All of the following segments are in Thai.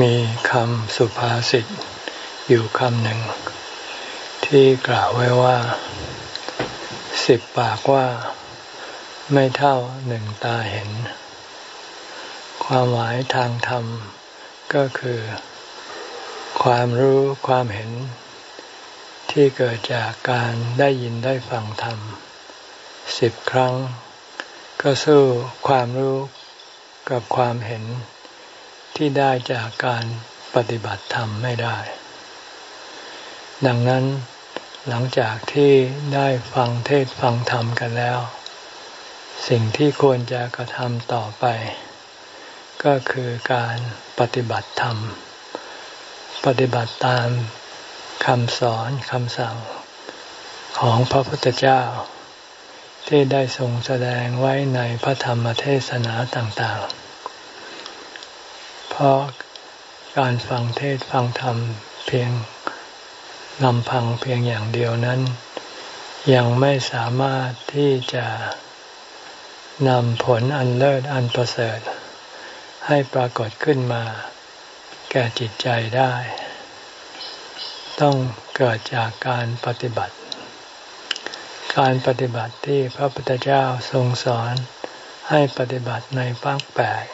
มีคำสุภาษิตอยู่คำหนึ่ง ที่กล่าวไว้ว่า สิบปากว่า ไม่เท่าหนึ่งตาเห็น ความหมายทางธรรม ก็คือ ความรู้ความเห็น ที่เกิดจากการได้ยินได้ฟังธรรมสิบครั้ง ก็สู้ความรู้กับความเห็น ที่ได้จากการปฏิบัติธรรมไม่ได้ ดังนั้นหลังจากที่ได้ฟังเทศฟังธรรมกันแล้ว สิ่งที่ควรจะกระทำต่อไป ก็คือการปฏิบัติธรรม ปฏิบัติตามคำสอนคำสั่งของพระพุทธเจ้า ที่ได้ทรงแสดงไว้ในพระธรรมเทศนาต่างๆ เพราะการฟังเทศฟังธรรมเพียงลำพังเพียงอย่างเดียวนั้น ยังไม่สามารถที่จะนำผลอันเลิศอันประเสริฐ ให้ปรากฏขึ้นมา แก่จิตใจได้ ต้องเกิดจากการปฏิบัติ การปฏิบัติที่พระพุทธเจ้าทรงสอนให้ปฏิบัติในปักแปด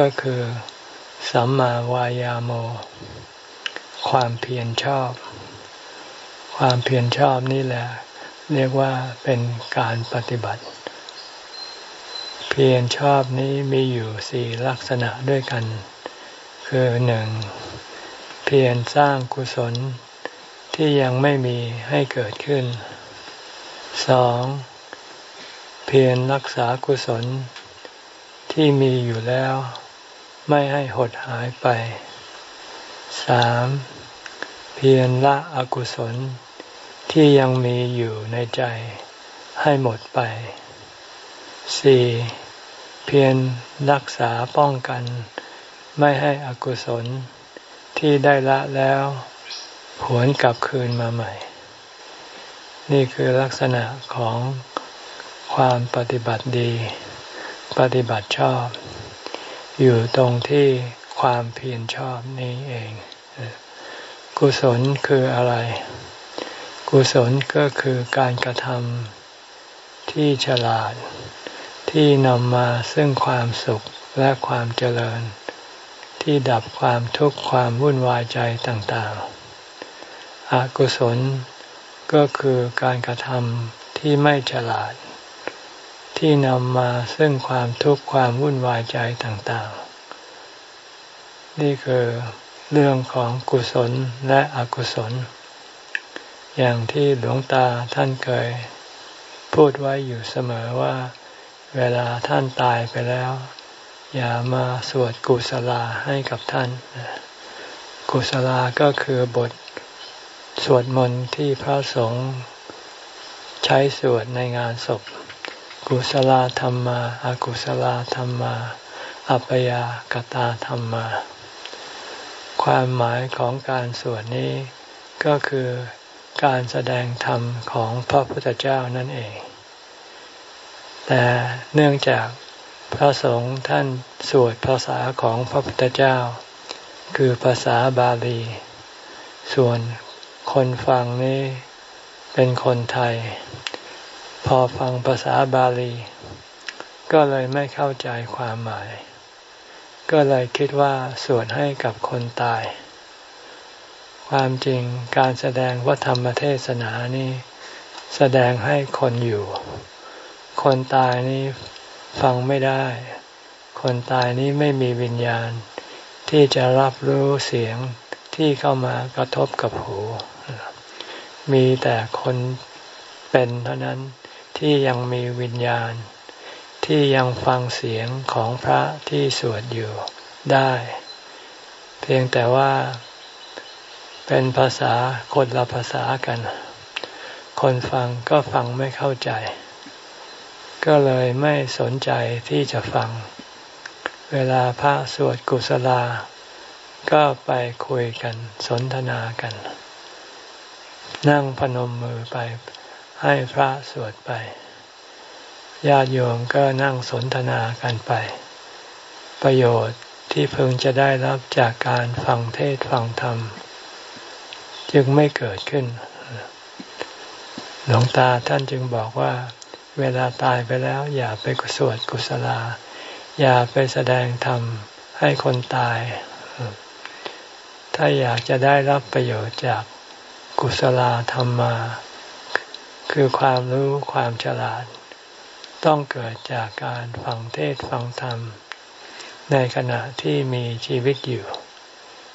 ก็คือ สัมมาวายาโม ความเพียรชอบ ความเพียรชอบนี่แหละ เรียกว่าเป็นการปฏิบัติ เพียรชอบนี้มีอยู่สี่ลักษณะด้วยกัน คือหนึ่งเพียรสร้างกุศลที่ยังไม่มีให้เกิดขึ้นสองเพียรรักษากุศลที่มีอยู่แล้ว ไม่ให้หดหายไปสามเพียรละอกุศลที่ยังมีอยู่ในใจให้หมดไปสี่เพียรรักษาป้องกัน ไม่ให้อกุศลที่ได้ละแล้วหวนกลับคืนมาใหม่ นี่คือลักษณะของความปฏิบัติดี ปฏิบัติชอบ อยู่ตรงที่ความเพียรชอบนี้เอง กุศลคืออะไร กุศลก็คือการกระทำที่ฉลาด ที่นำมาซึ่งความสุขและความเจริญ ที่ดับความทุกข์ความวุ่นวายใจต่างๆ อกุศลก็คือการกระทำที่ไม่ฉลาด ที่นำมาซึ่งความทุกข์ความวุ่นวายใจต่างๆ นี่คือเรื่องของกุศลและอกุศล อย่างที่หลวงตาท่านเคย พูดไว้อยู่เสมอว่า เวลาท่านตายไปแล้ว อย่ามาสวดกุศลาให้กับท่าน กุศลาก็คือบทสวดมนต์ที่พระสงฆ์ใช้สวดในงานศพ กุศลธรรมาอากุศลธรรมา อัปยากตาธรรมา ความหมายของการสวดนี้ก็คือการแสดงธรรมของพระพุทธเจ้านั่นเอง แต่เนื่องจากพระสงฆ์ท่านสวดภาษาของพระพุทธเจ้า คือภาษาบาลี ส่วนคนฟังนี้เป็นคนไทย พอฟังภาษาบาลี ก็เลยไม่เข้าใจความหมาย ก็เลยคิดว่าสวดให้กับคนตาย ความจริงการแสดงวัธรรมเทศนานี้ แสดงให้คนอยู่ คนตายนี้ฟังไม่ได้ คนตายนี้ไม่มีวิญญาณ ที่จะรับรู้เสียงที่เข้ามากระทบกับหู มีแต่คนเป็นเท่านั้น ที่ยังมีวิญญาณ ที่ยังฟังเสียงของพระที่สวดอยู่ได้ เพียงแต่ว่าเป็นภาษาคนละภาษากัน คนฟังก็ฟังไม่เข้าใจ ก็เลยไม่สนใจที่จะฟัง เวลาพระสวดกุศลา ก็ไปคุยกันสนทนากัน นั่งพนมมือไป ให้พระสวดไป ญาติโยมก็นั่งสนทนากันไป ประโยชน์ที่พึงจะได้รับจากการฟังเทศฟังธรรม จึงไม่เกิดขึ้น หลวงตาท่านจึงบอกว่า เวลาตายไปแล้ว อย่าไปสวดกุศลา อย่าไปแสดงธรรมให้คนตาย ถ้าอยากจะได้รับประโยชน์จากกุศลธรรมมา คือความรู้ความฉลาด ต้องเกิดจากการฟังเทศฟังธรรม ในขณะที่มีชีวิตอยู่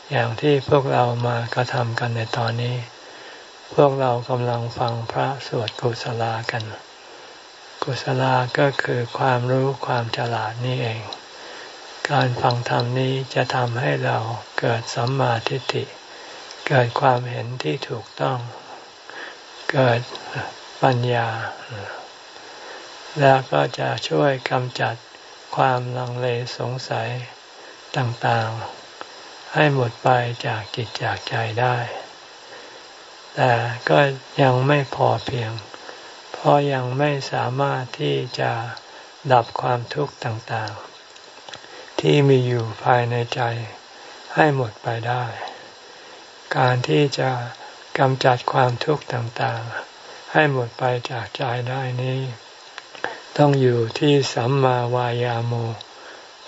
อย่างที่พวกเรามากระทำกันในตอนนี้ พวกเรากำลังฟังพระสวดกุศลากัน กุศลาก็คือความรู้ความฉลาดนี่เอง การฟังธรรมนี้จะทำให้เราเกิดสัมมาทิฏฐิเกิดความเห็นที่ถูกต้อง เกิด ปัญญา แล้วก็จะช่วยกำจัดความลังเลสงสัยต่างๆ ให้หมดไปจากจิตจากใจได้ แต่ก็ยังไม่พอเพียง เพราะยังไม่สามารถที่จะดับความทุกข์ต่างๆ ที่มีอยู่ภายในใจให้หมดไปได้ การที่จะกำจัดความทุกข์ต่างๆ ให้หมดไปจากใจได้นี้ ต้องอยู่ที่สัมมาวายาโม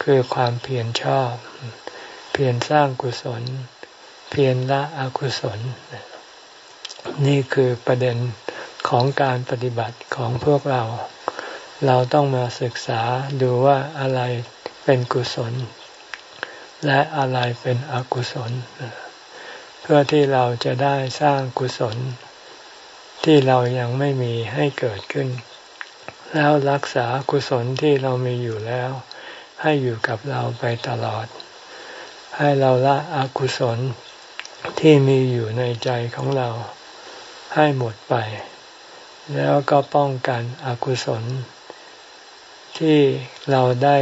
คือความเพียรชอบ เพียรสร้างกุศล เพียรละอกุศล นี่คือประเด็นของการปฏิบัติของพวกเรา เราต้องมาศึกษาดูว่าอะไรเป็นกุศล และอะไรเป็นอกุศล เพื่อที่เราจะได้สร้างกุศล ที่เรายังไม่มีให้เกิดขึ้น แล้วรักษากุศลที่เรามีอยู่แล้ว ให้อยู่กับเราไปตลอด ให้เราละอกุศลที่มีอยู่ในใจของเราให้หมดไป แล้วก็ป้องกันอกุศล ที่เราได้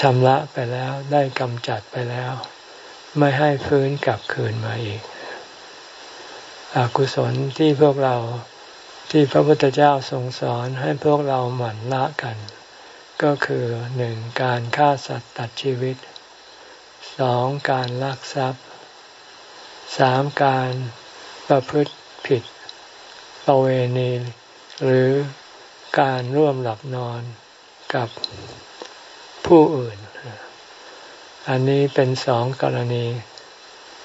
ชำระไปแล้วได้กำจัดไปแล้ว ไม่ให้ฟื้นกลับคืนมาอีก อกุศลที่พวกเราที่พระพุทธเจ้าทรงสอนให้พวกเราหมั่นละกัน ก็คือหนึ่งการฆ่าสัตว์ตัดชีวิตสองการลักทรัพย์สามการประพฤติผิดประเวณีหรือการร่วมหลับนอนกับผู้อื่น อันนี้เป็นสองกรณี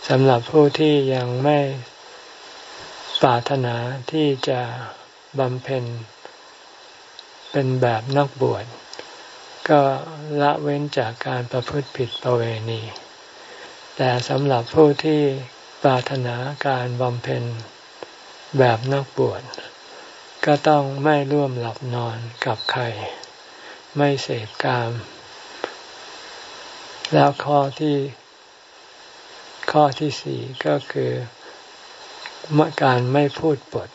สำหรับผู้ที่ยังไม่ ปรารถนาที่จะบำเพ็ญเป็นแบบนักบวช ก็ละเว้นจากการประพฤติผิดประเวณี แต่สำหรับผู้ที่ปรารถนาการบำเพ็ญแบบนักบวช ก็ต้องไม่ร่วมหลับนอนกับใคร ไม่เสพกาม แล้วข้อที่ข้อที่สี่ก็คือ การไม่พูดปด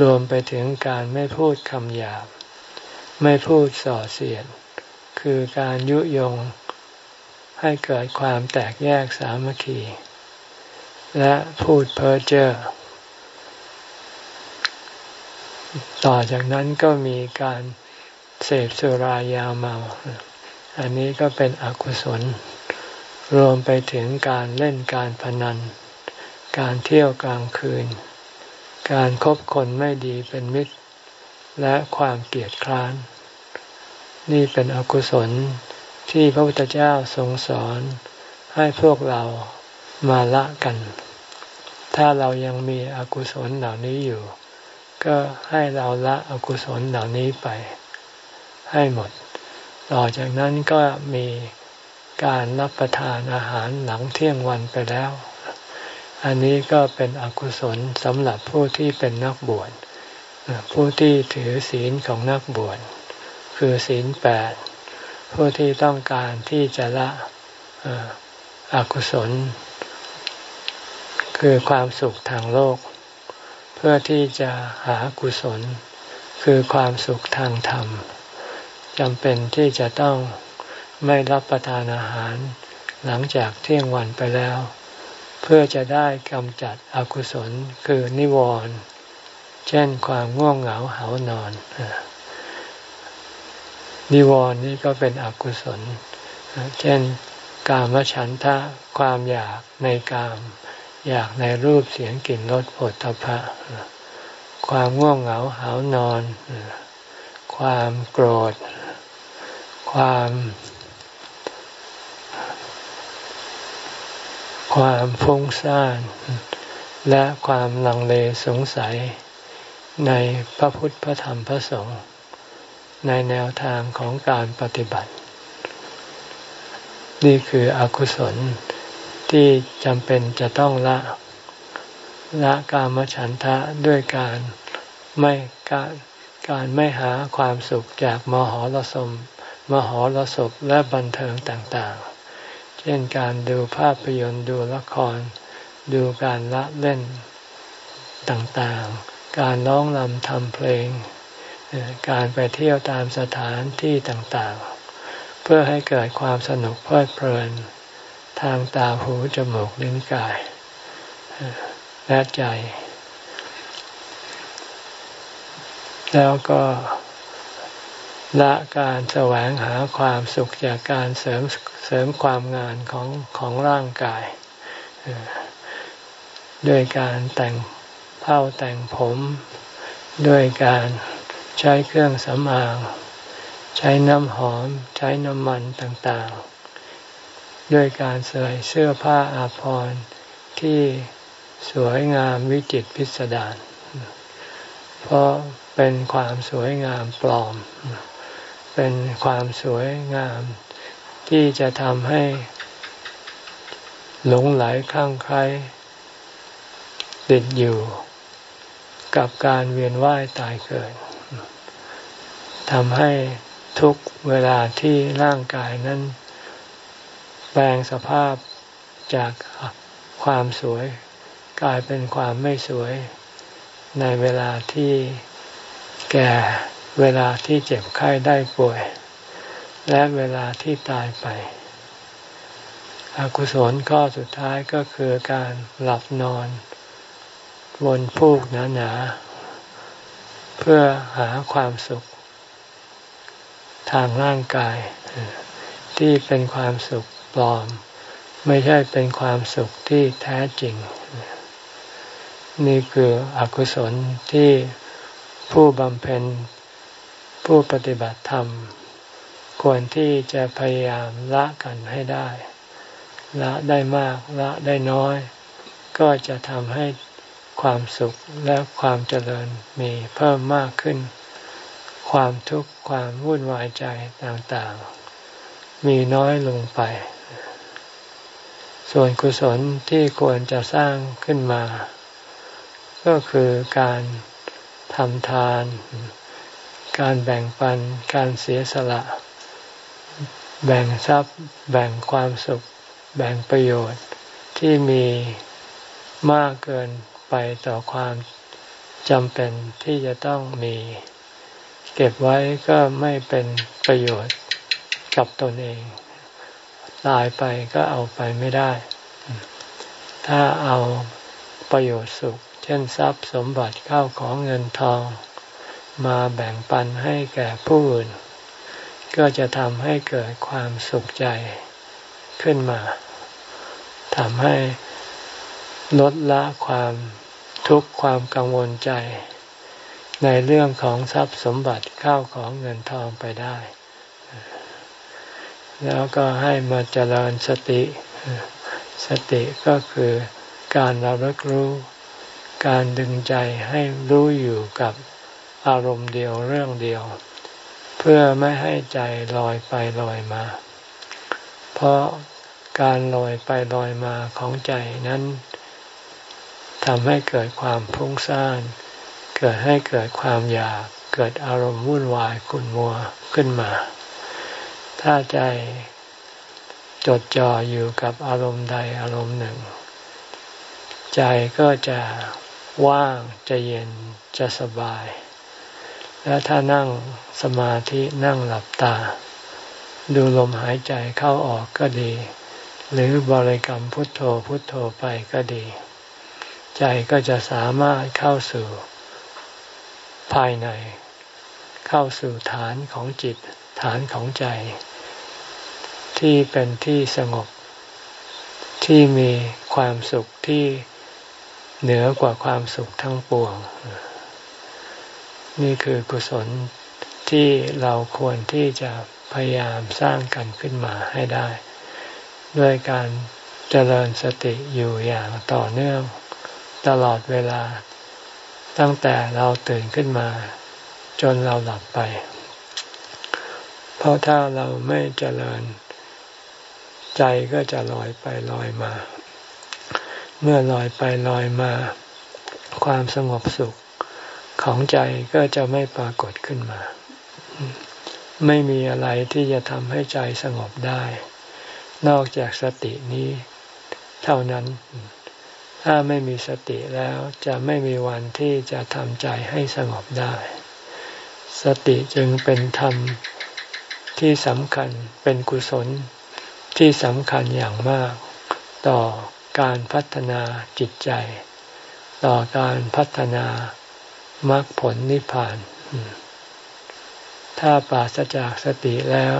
รวมไปถึงการไม่พูดคำหยาบ ไม่พูดส่อเสียด คือการยุยงให้เกิดความแตกแยกสามัคคี และพูดเพ้อเจ้อต่อจากนั้นก็มีการเสพสุรายาเมา อันนี้ก็เป็นอกุศล รวมไปถึงการเล่นการพนัน การเที่ยวกลางคืน การคบคนไม่ดีเป็นมิตร และความเกลียดคร้าน นี่เป็นอกุศลที่พระพุทธเจ้าทรงสอนให้พวกเรามาละกัน ถ้าเรายังมีอกุศลเหล่านี้อยู่ ก็ให้เราละอกุศลเหล่านี้ไป ให้หมด ต่อจากนั้นก็มีการรับประทานอาหารหลังเที่ยงวันไปแล้ว อันนี้ก็เป็นอกุศลสำหรับผู้ที่เป็นนักบวชผู้ที่ถือศีลของนักบวชคือศีลแปดผู้ที่ต้องการที่จะละอกุศล คือความสุขทางโลก เพื่อที่จะหากุศล คือความสุขทางธรรมจำเป็นที่จะต้องไม่รับประทานอาหาร หลังจากเที่ยงวันไปแล้ว เพื่อจะได้กำจัดอกุศลคือนิวรณ์เช่นความง่วงเหงาเหานอน นิวรณ์นี้ก็เป็นอกุศล เช่น กามฉันทะความอยากในกาม อยากในรูปเสียงกลิ่นรสผลตภะความง่วงเหงาหานอน ความโกรธ ความ ความฟุ้งซ่าน และความลังเลสงสัยในพระพุทธพระธรรมพระสงฆ์ในแนวทางของการปฏิบัติ นี่คืออกุศลที่จำเป็นจะต้องละละกามฉันทะด้วยการไม่การการไม่หาความสุขจากมหรสมมหรสพและบันเทิงต่างๆ เช่นการดูภาพยนตร์ดูละคร ดูการละเล่นต่างๆ การร้องรำทำเพลง การไปเที่ยวตามสถานที่ต่างๆ เพื่อให้เกิดความสนุกเพลิดเพลิน ทางตาหูจมูกลิ้นกายและใจ แล้วก็ ละการแสวงหาความสุขจากการเสริมเสริมความงานของของร่างกายด้วยการแต่งเผ้าแต่งผม ด้วยการใช้เครื่องสำอาง ใช้น้ำหอม ใช้น้ำมันต่างๆ ด้วยการใส่เสื้อผ้าอาภรณ์ที่สวยงามวิจิตรพิสดารเพราะเป็นความสวยงามปลอม เป็นความสวยงาม ที่จะทำให้หลงไหลคลั่งไคล้ติดอยู่ กับการเวียนว่ายตายเกิดทำให้ทุกเวลาที่ร่างกายนั้น แปลงสภาพจากความสวย กลายเป็นความไม่สวย ในเวลาที่แก่ เวลาที่เจ็บไข้ได้ป่วย และเวลาที่ตายไป อกุศลข้อสุดท้ายก็คือการหลับนอนบนฟูกหนาๆ เพื่อหาความสุข ทางร่างกาย ที่เป็นความสุขปลอม ไม่ใช่เป็นความสุขที่แท้จริง นี่คืออกุศลที่ผู้บำเพ็ญ ผู้ปฏิบัติธรรม ควรที่จะพยายามละกันให้ได้ ละได้มากละได้น้อย ก็จะทำให้ความสุขและความเจริญมีเพิ่มมากขึ้น ความทุกข์ความวุ่นวายใจต่างๆ มีน้อยลงไป ส่วนกุศลที่ควรจะสร้างขึ้นมา ก็คือการทำทาน การแบ่งปัน การเสียสละ แบ่งทรัพย์ แบ่งความสุข แบ่งประโยชน์ที่มีมากเกินไปต่อความจำเป็นที่จะต้องมี เก็บไว้ก็ไม่เป็นประโยชน์กับตนเอง ตายไปก็เอาไปไม่ได้ ถ้าเอาประโยชน์สุข เช่นทรัพย์สมบัติเข้าของเงินทอง มาแบ่งปันให้แก่ผู้อื่น ก็จะทำให้เกิดความสุขใจขึ้นมาทำให้ลดละความทุกข์ความกังวลใจ ในเรื่องของทรัพย์สมบัติข้าวของเงินทองไปได้ แล้วก็ให้มาเจริญสติ สติก็คือการระลึกรู้ การดึงใจให้รู้อยู่กับ อารมณ์เดียวเรื่องเดียว เพื่อไม่ให้ใจลอยไปลอยมา เพราะการลอยไปลอยมาของใจนั้นทำให้เกิดความพุ่งซ่านเกิดให้เกิดความอยาก เกิดอารมณ์วุ่นวายขุ่นมัวขึ้นมา ถ้าใจจดจ่ออยู่กับอารมณ์ใดอารมณ์หนึ่ง ใจก็จะว่างจะเย็นจะสบาย และถ้านั่งสมาธินั่งหลับตา ดูลมหายใจเข้าออกก็ดี หรือบริกรรมพุทโธพุทโธไปก็ดี ใจก็จะสามารถเข้าสู่ภายใน เข้าสู่ฐานของจิตฐานของใจ ที่เป็นที่สงบ ที่มีความสุขที่เหนือกว่าความสุขทั้งปวง นี่คือกุศลที่เราควรที่จะพยายามสร้างกันขึ้นมาให้ได้ ด้วยการเจริญสติอยู่อย่างต่อเนื่องตลอดเวลา ตั้งแต่เราตื่นขึ้นมา จนเราหลับไป เพราะถ้าเราไม่เจริญ ใจก็จะลอยไปลอยมา เมื่อลอยไปลอยมา ความสงบสุข ของใจก็จะไม่ปรากฏขึ้นมา ไม่มีอะไรที่จะทำให้ใจสงบได้ นอกจากสตินี้ เท่านั้น ถ้าไม่มีสติแล้วจะไม่มีวันที่จะทำใจให้สงบได้ สติจึงเป็นธรรมที่สำคัญเป็นกุศลที่สำคัญอย่างมาก ต่อการพัฒนาจิตใจ ต่อการพัฒนา มรรคผลนิพพาน ถ้าปราศจากสติแล้ว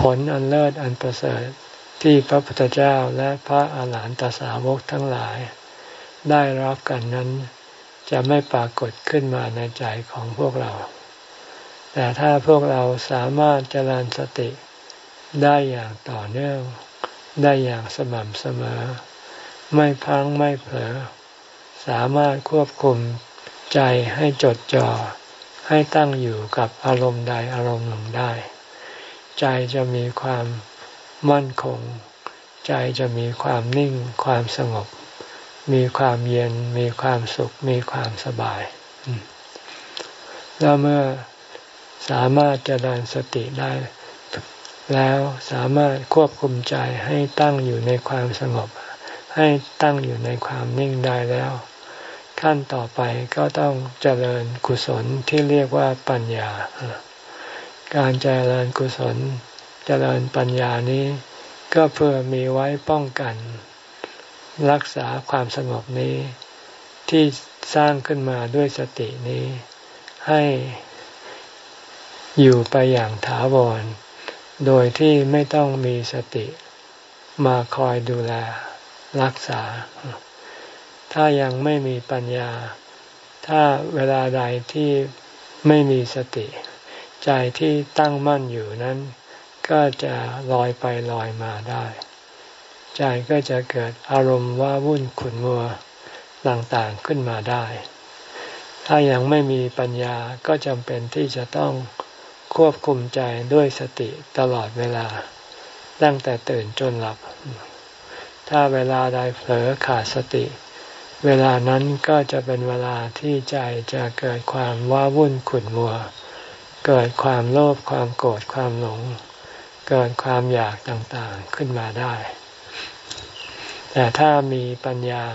ผลอันเลิศอันประเสริฐที่พระพุทธเจ้าและพระอาหารหันตสาวกทั้งหลาย ได้รับกันนั้นจะไม่ปรากฏขึ้นมาในใจของพวกเรา แต่ถ้าพวกเราสามารถเจริญสติได้อย่างต่อเนื่อง ได้อย่างสม่ำเสมอ ไม่พังไม่เผลอ สามารถควบคุมใจให้จดจ่อให้ตั้งอยู่กับอารมณ์ใดอารมณ์หนึ่งได้ ใจจะมีความมั่นคง ใจจะมีความนิ่ง ความสงบ มีความเย็น มีความสุข มีความสบาย แล้วเมื่อสามารถเจริญสติได้ แล้วสามารถควบคุมใจให้ตั้งอยู่ในความสงบ ให้ตั้งอยู่ในความนิ่งได้แล้ว ขั้นต่อไปก็ต้องเจริญกุศลที่เรียกว่าปัญญา การเจริญกุศล เจริญปัญญานี้ ก็เพื่อมีไว้ป้องกัน รักษาความสงบนี้ ที่สร้างขึ้นมาด้วยสตินี้ ให้อยู่ไปอย่างถาวร โดยที่ไม่ต้องมีสติมาคอยดูแลรักษา ถ้ายังไม่มีปัญญา ถ้าเวลาใดที่ไม่มีสติ ใจที่ตั้งมั่นอยู่นั้น ก็จะลอยไปลอยมาได้ ใจก็จะเกิดอารมณ์ว่าวุ่นขุนมัวต่างๆขึ้นมาได้ ถ้ายังไม่มีปัญญาก็จำเป็นที่จะต้องควบคุมใจด้วยสติตลอดเวลา ตั้งแต่ตื่นจนหลับ ถ้าเวลาใดเผลอขาดสติ เวลานั้นก็จะเป็นเวลาที่ใจจะเกิดความว้าวุ่นขุ่นมัว เกิดความโลภความโกรธความหลง เกิดความอยากต่างๆขึ้นมาได้ แต่ถ้ามีปัญญา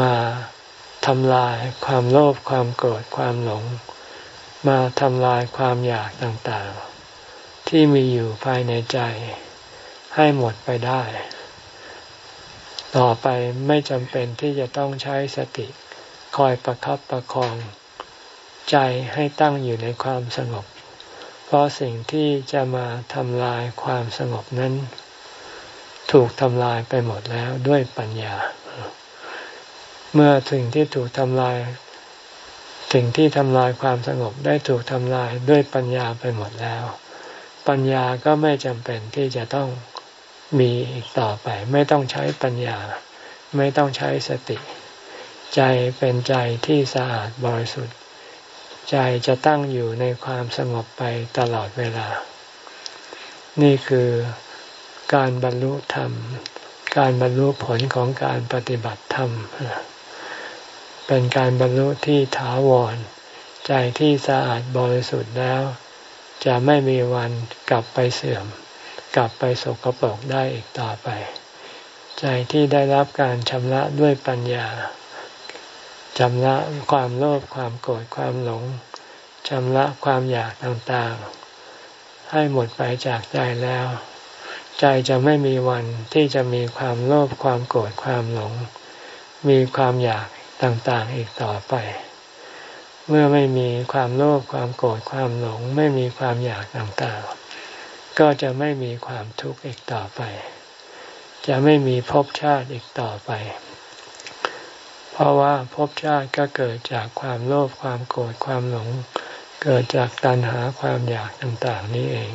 มาทำลายความโลภความโกรธความหลง มาทำลายความอยากต่างๆ ที่มีอยู่ภายในใจให้หมดไปได้ ต่อไปไม่จำเป็นที่จะต้องใช้สติคอยประครับประคอง ใจให้ตั้งอยู่ในความสงบ เพราะสิ่งที่จะมาทำลายความสงบนั้น ถูกทำลายไปหมดแล้วด้วยปัญญา เมื่อสิ่งที่ถูกทำลาย สิ่งที่ทำลายความสงบได้ถูกทำลายด้วยปัญญาไปหมดแล้ว ปัญญาก็ไม่จำเป็นที่จะต้อง มีอีกต่อไป ไม่ต้องใช้ปัญญา ไม่ต้องใช้สติ ใจเป็นใจที่สะอาดบริสุทธิ์ ใจจะตั้งอยู่ในความสงบไปตลอดเวลา นี่คือการบรรลุธรรม การบรรลุผลของการปฏิบัติธรรม เป็นการบรรลุที่ถาวร ใจที่สะอาดบริสุทธิ์แล้ว จะไม่มีวันกลับไปเสื่อม กลับไปสกปรกได้อีกต่อไป ใจที่ได้รับการชำระด้วยปัญญาชำระความโลภความโกรธความหลงชำระความอยากต่างๆ ให้หมดไปจากใจแล้ว ใจจะไม่มีวันที่จะมีความโลภความโกรธความหลง มีความอยากต่างๆอีกต่อไป เมื่อไม่มีความโลภความโกรธความหลง ไม่มีความอยากต่างๆ ก็จะไม่มีความทุกข์อีกต่อไป จะไม่มีภพชาติอีกต่อไป เพราะว่าภพชาติก็เกิดจากความโลภความโกรธความหลง เกิดจากตัณหาความอยากต่าง ๆ นี้เอง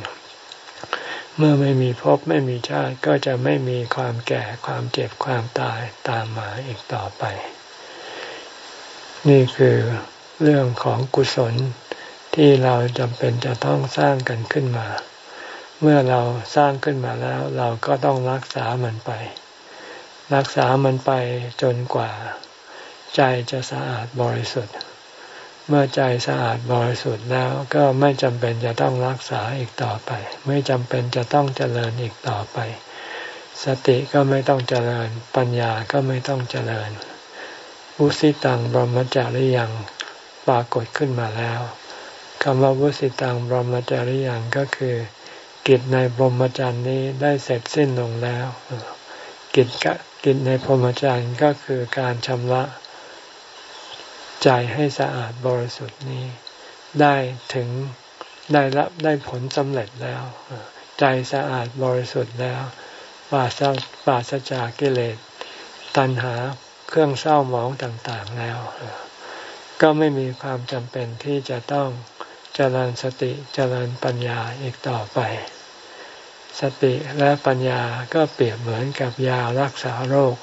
เมื่อไม่มีภพไม่มีชาติก็จะไม่มีความแก่ความเจ็บความตายตามมาอีกต่อไป นี่คือเรื่องของกุศลที่เราจำเป็นจะต้องสร้างกันขึ้นมา เมื่อเราสร้างขึ้นมาแล้ว เราก็ต้องรักษามันไป รักษามันไปจนกว่า ใจจะสะอาดบริสุทธิ์ เมื่อใจสะอาดบริสุทธิ์แล้วก็ไม่จำเป็นจะต้องรักษาอีกต่อไป ไม่จำเป็นจะต้องเจริญอีกต่อไป สติก็ไม่ต้องเจริญ ปัญญาก็ไม่ต้องเจริญ อุสิตังบรมจาริยังปรากฏขึ้นมาแล้วคำว่าวุสิตังบรมจาริยังก็คือ กิจในบรหมจารย์นี้ได้เสร็จสิ้นลงแล้ว กิจกิจในพรหมจารย์ก็คือการชำระใจให้สะอาดบริสุทธิ์นี้ ได้ถึงได้รับได้ผลสำเร็จแล้ว ใจสะอาดบริสุทธิ์แล้วปราศปราศจากกิเลส ตัณหาเครื่องเศร้าหมองต่างๆแล้ว ก็ไม่มีความจำเป็นที่จะต้อง เจริญสติเจริญปัญญาอีกต่อไป สติและปัญญาก็เปรียบเหมือนกับยารักษาโรค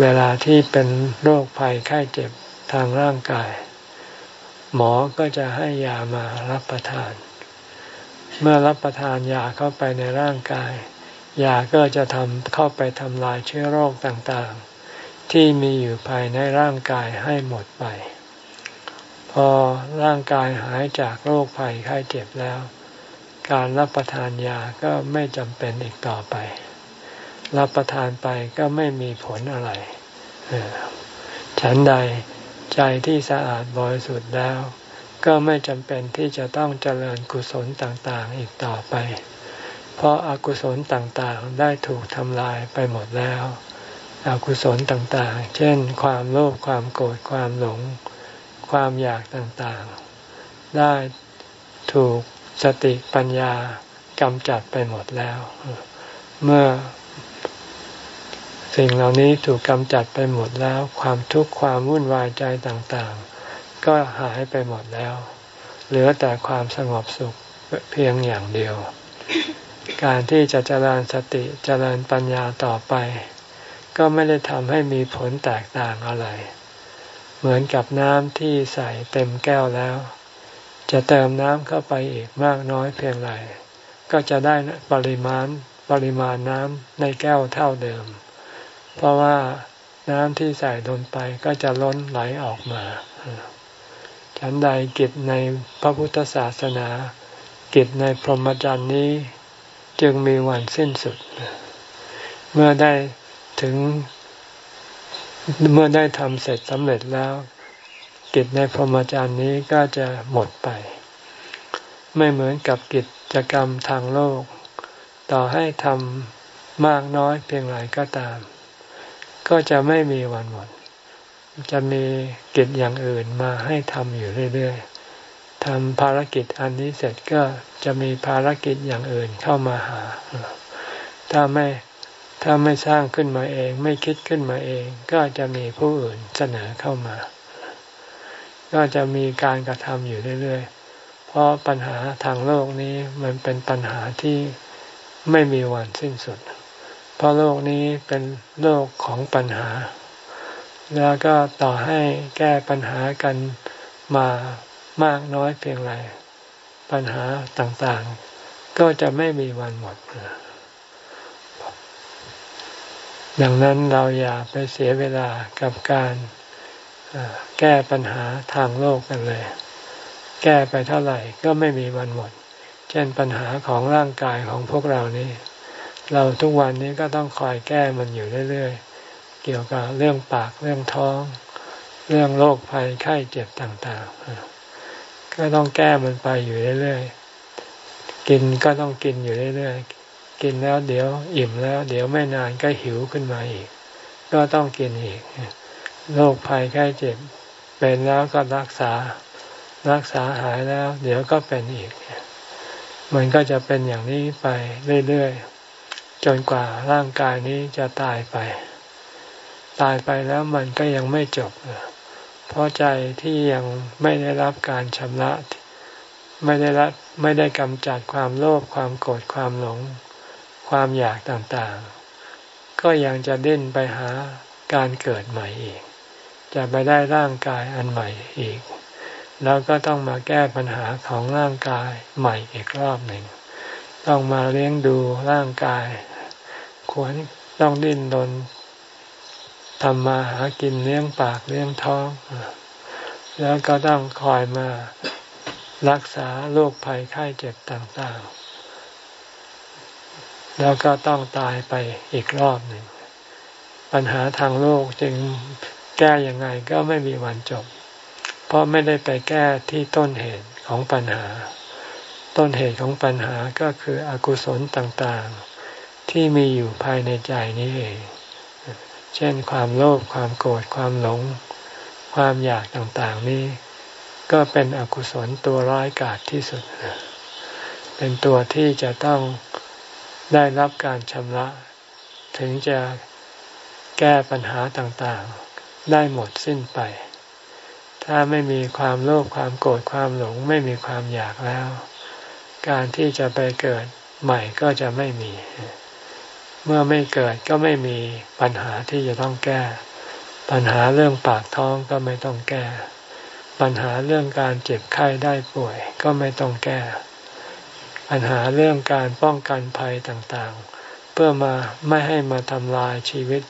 เวลาที่เป็นโรคภัยไข้เจ็บทางร่างกาย หมอก็จะให้ยามารับประทาน เมื่อรับประทานยาเข้าไปในร่างกาย ยาก็จะทำเข้าไปทำลายเชื้อโรคต่างๆ ที่มีอยู่ภายในร่างกายให้หมดไป พอร่างกายหายจากโรคภัยไข้เจ็บแล้ว การรับประทานยาก็ไม่จำเป็นอีกต่อไป รับประทานไปก็ไม่มีผลอะไรฉันใดใจที่สะอาดบริสุทธิ์แล้ว ก็ไม่จำเป็นที่จะต้องเจริญกุศลต่างๆอีกต่อไป เพราะอากุศลต่างๆได้ถูกทำลายไปหมดแล้ว อกุศลต่างๆ เช่น ความโลภความโกรธความหลง ความอยากต่างๆ ได้ถูกสติปัญญากำจัดไปหมดแล้ว เมื่อสิ่งเหล่านี้ถูกกำจัดไปหมดแล้ว ความทุกข์ความวุ่นวายใจต่างๆ ก็หายไปหมดแล้ว เหลือแต่ความสงบสุขเพียงอย่างเดียว การที่จะเจริญสติเจริญปัญญาต่อไป ก็ไม่ได้ทำให้มีผลแตกต่างอะไร เหมือนกับน้ำที่ใส่เต็มแก้วแล้ว จะเติมน้ำเข้าไปอีกมากน้อยเพียงไรก็จะได้ปริมาณปริมาณน้ำในแก้วเท่าเดิม เพราะว่าน้ำที่ใส่ลงไปก็จะล้นไหลออกมา ฉันใดกิจในพระพุทธศาสนา กิจในพรหมจรรย์นี้จึงมีวันสิ้นสุด เมื่อได้ถึง เมื่อได้ทำเสร็จสำเร็จแล้ว กิจในพรหมจรรย์นี้ก็จะหมดไป ไม่เหมือนกับกิจกรรมทางโลก ต่อให้ทำมากน้อยเพียงไรก็ตาม ก็จะไม่มีวันหมด จะมีกิจอย่างอื่นมาให้ทำอยู่เรื่อยๆทำภารกิจอันนี้เสร็จก็จะมีภารกิจอย่างอื่นเข้ามาหา ถ้าไม่ ถ้าไม่สร้างขึ้นมาเอง ไม่คิดขึ้นมาเอง ก็จะมีผู้อื่นเสนอเข้ามา ก็จะมีการกระทำอยู่เรื่อยๆ เพราะปัญหาทางโลกนี้มันเป็นปัญหาที่ไม่มีวันสิ้นสุด เพราะโลกนี้เป็นโลกของปัญหา แล้วก็ต่อให้แก้ปัญหากันมามากน้อยเพียงไรปัญหาต่างๆ ก็จะไม่มีวันหมด ดังนั้นเราอย่าไปเสียเวลากับการแก้ปัญหาทางโลกกันเลย แก้ไปเท่าไหร่ก็ไม่มีวันหมด เช่นปัญหาของร่างกายของพวกเรานี่ เราทุกวันนี้ก็ต้องคอยแก้มันอยู่เรื่อยๆ เกี่ยวกับเรื่องปากเรื่องท้อง เรื่องโรคภัยไข้เจ็บต่างๆ ก็ต้องแก้มันไปอยู่เรื่อยๆ กินก็ต้องกินอยู่เรื่อยๆ กินแล้วเดี๋ยวอิ่มแล้ว เดี๋ยวไม่นานก็หิวขึ้นมาอีก ก็ต้องกินอีกโรคภัยไข้เจ็บ เป็นแล้วก็รักษา รักษาหายแล้ว เดี๋ยวก็เป็นอีก มันก็จะเป็นอย่างนี้ไปเรื่อยๆจนกว่าร่างกายนี้จะตายไป ตายไปแล้วมันก็ยังไม่จบเพราะใจที่ยังไม่ได้รับการชำระไม่ได้รับไม่ได้กำจัดความโลภความโกรธความหลง ความอยากต่างๆ ก็ยังจะดิ้นไปหาการเกิดใหม่อีก จะไปได้ร่างกายอันใหม่อีก แล้วก็ต้องมาแก้ปัญหาของร่างกายใหม่อีกรอบหนึ่ง ต้องมาเลี้ยงดูร่างกาย ควรต้องดิ้นรนทำมาหากินเลี้ยงปากเลี้ยงท้อง แล้วก็ต้องคอยมารักษาโรคภัยไข้เจ็บต่างๆ แล้วก็ต้องตายไปอีกรอบหนึ่ง ปัญหาทางโลกจึงแก้ยังไงก็ไม่มีวันจบ เพราะไม่ได้ไปแก้ที่ต้นเหตุของปัญหา ต้นเหตุของปัญหาก็คืออกุศลต่างๆ ที่มีอยู่ภายในใจนี้เอง เช่นความโลภความโกรธความหลง ความอยากต่างๆนี้ ก็เป็นอกุศลตัวร้ายกาจที่สุด เป็นตัวที่จะต้อง ได้รับการชำระ ถึงจะแก้ปัญหาต่างๆ ได้หมดสิ้นไป ถ้าไม่มีความโลภความโกรธความหลงไม่มีความอยากแล้ว การที่จะไปเกิดใหม่ก็จะไม่มี เมื่อไม่เกิดก็ไม่มีปัญหาที่จะต้องแก้ ปัญหาเรื่องปากท้องก็ไม่ต้องแก้ ปัญหาเรื่องการเจ็บไข้ได้ป่วยก็ไม่ต้องแก้ ปัญหาเรื่องการป้องกันภัยต่างๆ เพื่อมาไม่ให้มาทำลายชีวิต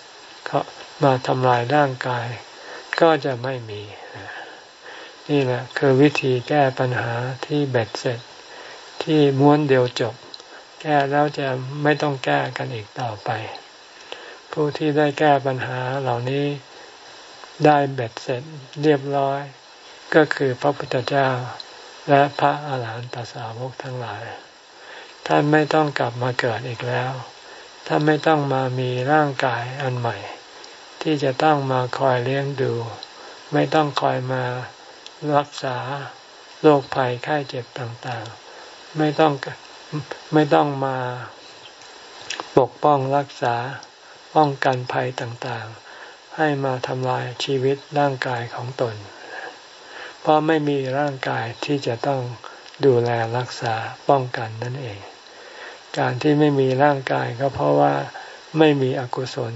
เขามาทำลายร่างกาย ก็จะไม่มี นี่แหละคือวิธีแก้ปัญหาที่เบ็ดเสร็จ ที่ม้วนเดียวจบ แก้แล้วจะไม่ต้องแก้กันอีกต่อไป ผู้ที่ได้แก้ปัญหาเหล่านี้ได้เบ็ดเสร็จเรียบร้อย ก็คือพระพุทธเจ้าและพระอาหารหันตสาวกทั้งหลาย ท่านไม่ต้องกลับมาเกิดอีกแล้ว ท่านไม่ต้องมามีร่างกายอันใหม่ ที่จะต้องมาคอยเลี้ยงดู ไม่ต้องคอยมารักษาโรคภัยไข้เจ็บต่างๆ ไม่ต้องไม่ต้องมาปกป้องรักษาป้องกันภัยต่างๆ ให้มาทำลายชีวิตร่างกายของตน เพราะไม่มีร่างกายที่จะต้องดูแลรักษาป้องกันนั่นเอง การที่ไม่มีร่างกายก็เพราะว่าไม่มีอกุศล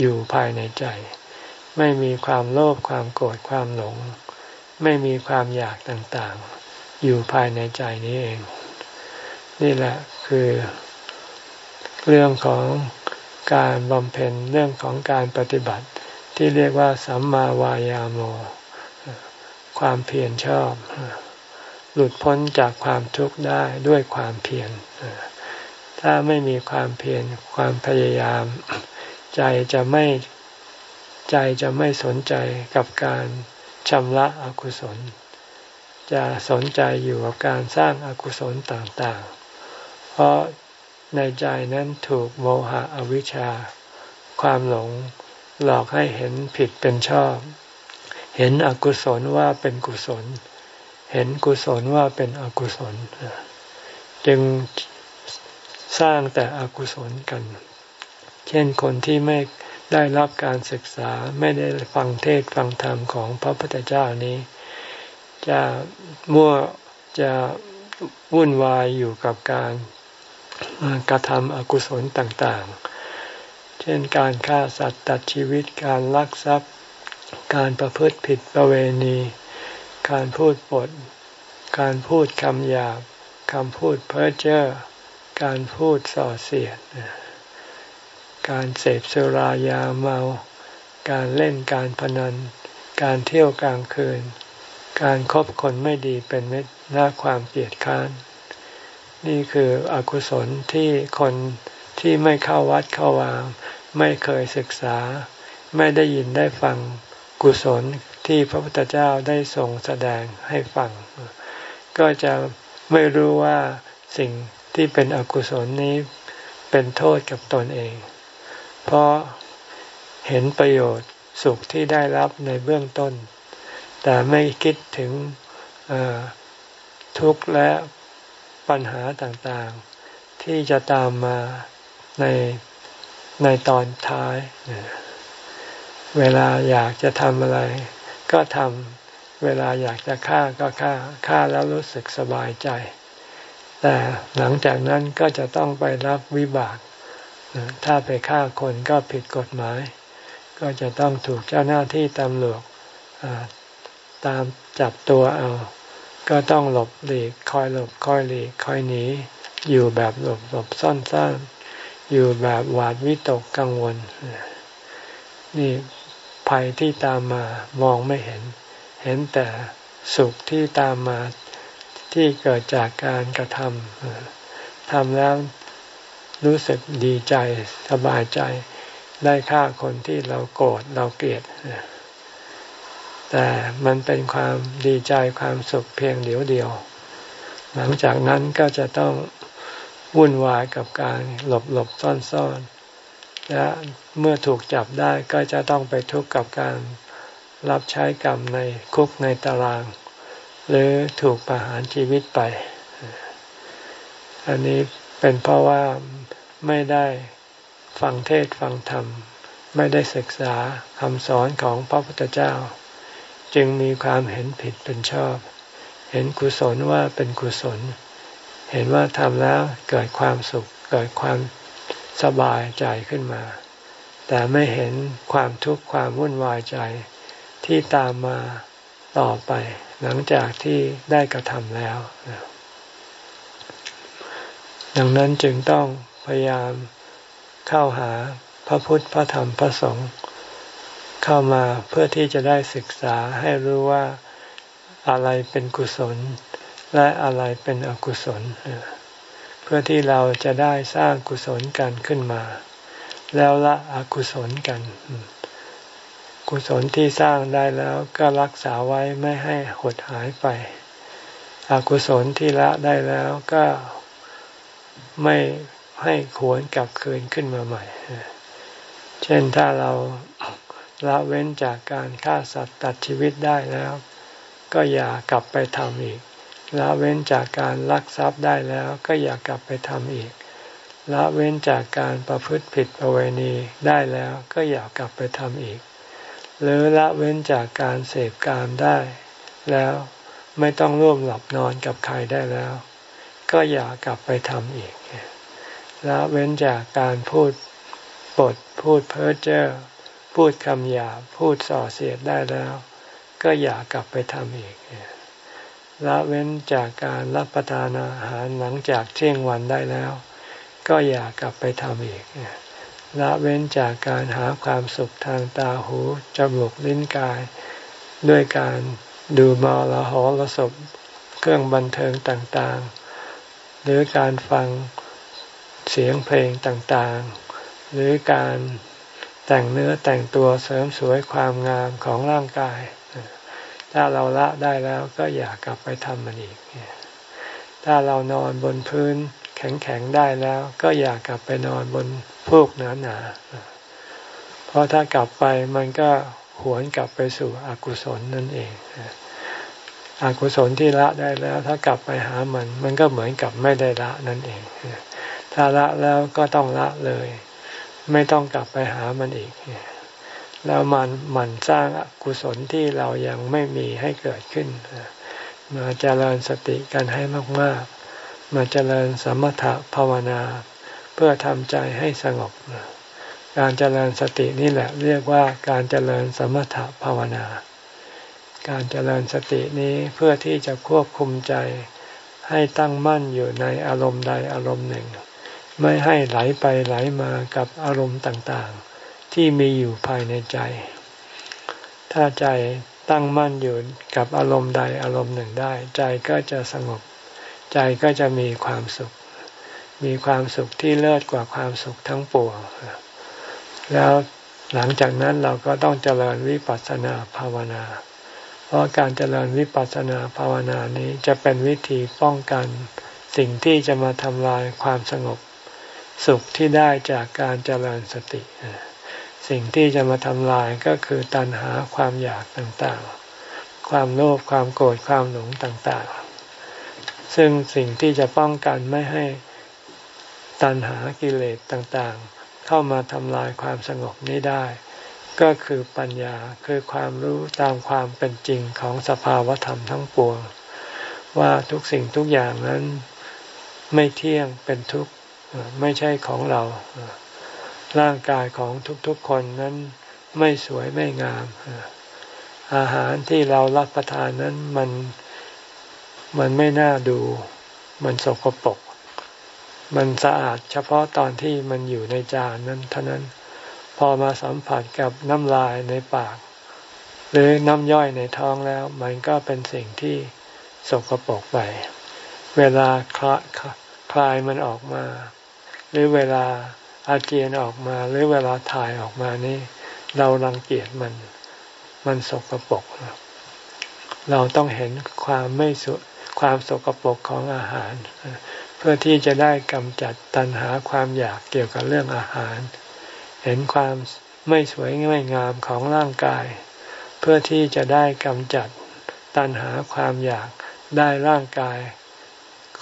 อยู่ภายในใจ ไม่มีความโลภความโกรธความหลง ไม่มีความอยากต่างๆ อยู่ภายในใจนี้เอง นี่แหละคือ เรื่องของการบำเพ็ญเรื่องของการปฏิบัติที่เรียกว่าสัมมาวายาโม ความเพียรชอบ หลุดพ้นจากความทุกข์ได้ด้วยความเพียร ถ้าไม่มีความเพียรความพยายาม ใจจะไม่ใจจะไม่สนใจกับการชำระอกุศล จะสนใจอยู่กับการสร้างอากุศลต่างๆ เพราะในใจนั้นถูกโมหะอวิชชา ความหลงหลอกให้เห็นผิดเป็นชอบ เห็นอกุศลว่าเป็นกุศล เห็นกุศลว่าเป็นอกุศล จึง สร้างแต่อกุศลกัน เช่นคนที่ไม่ได้รับการศึกษาไม่ได้ฟังเทศฟังธรรมของพระพุทธเจ้านี้ จะมั่วจะวุ่นวายอยู่กับการกระทำอกุศลต่างๆ เช่นการฆ่าสัตว์ตัดชีวิตการลักทรัพย์ การประพฤติผิดประเวณี การพูดปด การพูดคำหยาบคำพูดเพ้อเจ้อ การพูดส่อเสียด การเสพสุรายาเมา การเล่นการพนัน การเที่ยวกลางคืน การครบคนไม่ดีเป็นเม็ดหน้าความเกลียดค้าน นี่คืออกุศลที่คนที่ไม่เข้าวัดเข้าวามไม่เคยศึกษา ไม่ได้ยินได้ฟังกุศลที่พระพุทธเจ้าได้ทรงแสดงให้ฟัง ก็จะไม่รู้ว่าสิ่ง ที่เป็นอกุศลนี้เป็นโทษกับตนเอง เพราะเห็นประโยชน์สุขที่ได้รับในเบื้องต้น แต่ไม่คิดถึงทุกข์และปัญหาต่างๆ ที่จะตามมาในในตอนท้าย เวลาอยากจะทำอะไร ก็ทำเวลาอยากจะฆ่าก็ฆ่าฆ่าแล้วรู้สึกสบายใจ แต่หลังจากนั้นก็จะต้องไปรับวิบาก ถ้าไปฆ่าคนก็ผิดกฎหมาย ก็จะต้องถูกเจ้าหน้าที่ตำรวจตามจับตัวเอา ก็ต้องหลบหลีกคอยหลบคอยหลีกคอยหนี อยู่แบบหลบหลบซ่อนซ่อนอยู่แบบหวาดวิตกกังวล นี่ภัยที่ตามมามองไม่เห็น เห็นแต่สุขที่ตามมา ที่เกิดจากการกระทำทำแล้วรู้สึกดีใจสบายใจได้ฆ่าคนที่เราโกรธเราเกลียด แต่มันเป็นความดีใจความสุขเพียงเดียวเดียว หลังจากนั้นก็จะต้องวุ่นวายกับการหลบหลบซ่อนซ่อนและเมื่อถูกจับได้ก็จะต้องไปทุกข์กับการรับใช้กรรมในคุกในตาราง หรือถูกประหารชีวิตไป อันนี้เป็นเพราะว่าไม่ได้ฟังเทศฟังธรรม ไม่ได้ศึกษาคำสอนของพระพุทธเจ้า จึงมีความเห็นผิดเป็นชอบ เห็นกุศลว่าเป็นกุศล เห็นว่าทำแล้วเกิดความสุขเกิดความสบายใจขึ้นมา แต่ไม่เห็นความทุกข์ความวุ่นวายใจที่ตามมา ต่อไป หลังจากที่ได้กระทำแล้ว ดังนั้นจึงต้องพยายามเข้าหาพระพุทธพระธรรมพระสงฆ์เข้ามาเพื่อที่จะได้ศึกษาให้รู้ว่าอะไรเป็นกุศล และอะไรเป็นอกุศล เพื่อที่เราจะได้สร้างกุศลกันขึ้นมา แล้วละอกุศลกัน กุศลที่สร้างได้แล้วก็รักษาไว้ไม่ให้หดหายไป อกุศลที่ละได้แล้วก็ไม่ให้ขวนกลับคืนขึ้นมาใหม่ เช่นถ้าเราละเว้นจากการฆ่าสัตว์ตัดชีวิตได้แล้ว ก็อย่ากลับไปทำอีก ละเว้นจากการลักทรัพย์ได้แล้ว ก็อย่ากลับไปทำอีก ละเว้นจากการประพฤติผิดประเวณีได้แล้ว ก็อย่ากลับไปทำอีก หรือละเว้นจากการเสพกามได้ แล้วไม่ต้องร่วมหลับนอนกับใครได้แล้ว ก็อย่ากลับไปทำอีกละเว้นจากการพูดปดพูดเพ้อเจ้อพูดคำหยาพูดส่อเสียดได้แล้ว ก็อย่ากลับไปทำอีกละเว้นจากการรับประทานอาหารหลังจากเที่ยงวันได้แล้ว ก็อย่ากลับไปทำอีก ละเว้นจากการหาความสุขทางตาหูจมูกลิ้นกาย ด้วยการดูมอละหอละศพเครื่องบันเทิงต่างๆ หรือการฟังเสียงเพลงต่างๆ หรือการแต่งเนื้อแต่งตัวเสริมสวยความงามของร่างกาย ถ้าเราละได้แล้วก็อย่ากลับไปทำมันอีก ถ้าเรานอนบนพื้นแข็งๆได้แล้วก็อย่ากลับไปนอนบน พวกหนาๆเพราะถ้ากลับไปมันก็หวนกลับไปสู่อกุศลนั่นเองอกุศลที่ละได้แล้ว ถ้ากลับไปหามัน มันก็เหมือนกับไม่ได้ละนั่นเอง ถ้าละแล้วก็ต้องละเลย ไม่ต้องกลับไปหามันอีก แล้วมันมันสร้างกุศลที่เรายังไม่มีให้เกิดขึ้น มาเจริญสติกันให้มาก ๆ มาเจริญสมถะภาวนา พื่อทำใจให้สงบ การเจริญสตินี่แหละเรียกว่าการเจริญสมถภาวนา การเจริญสตินี้เพื่อที่จะควบคุมใจให้ตั้งมั่นอยู่ในอารมณ์ใดอารมณ์หนึ่ง ไม่ให้ไหลไปไหลมากับอารมณ์ต่างๆ ที่มีอยู่ภายในใจ ถ้าใจตั้งมั่นอยู่กับอารมณ์ใดอารมณ์หนึ่งได้ ใจก็จะสงบ ใจก็จะมีความสุข มีความสุขที่เลิศกว่าความสุขทั้งปวงแล้วหลังจากนั้นเราก็ต้องเจริญวิปัสสนาภาวนา เพราะการเจริญวิปัสสนาภาวนานี้จะเป็นวิธีป้องกันสิ่งที่จะมาทำลายความสงบสุขที่ได้จากการเจริญสติ สิ่งที่จะมาทำลายก็คือตัณหาความอยากต่างๆ ความโลภความโกรธความหลงต่างๆ ซึ่งสิ่งที่จะป้องกันไม่ให้ ตัณหากิเลสต่างๆ เข้ามาทำลายความสงบนี้ได้ ก็คือปัญญาคือความรู้ตามความเป็นจริงของสภาวธรรมทั้งปวง ว่าทุกสิ่งทุกอย่างนั้นไม่เที่ยงเป็นทุกข์ไม่ใช่ของเรา ร่างกายของทุกๆคนนั้นไม่สวยไม่งาม อาหารที่เรารับประทานนั้นมันมันไม่น่าดู มันสกปรก มันสะอาดเฉพาะตอนที่มันอยู่ในจานนั้นเท่านั้น พอมาสัมผัสกับน้ำลายในปาก หรือน้ำย่อยในท้องแล้ว มันก็เป็นสิ่งที่สกปรกไป เวลาคลคลายมันออกมา หรือเวลาอาเจียนออกมา หรือเวลาถ่ายออกมานี่ เรารังเกียจมัน มันสกปรกเราต้องเห็นความไม่สุความสกปรกของอาหาร เพื่อที่จะได้กำจัดตัณหาความอยากเกี่ยวกับเรื่องอาหาร เห็นความไม่สวยไม่งามของร่างกาย เพื่อที่จะได้กำจัดตัณหาความอยากได้ร่างกาย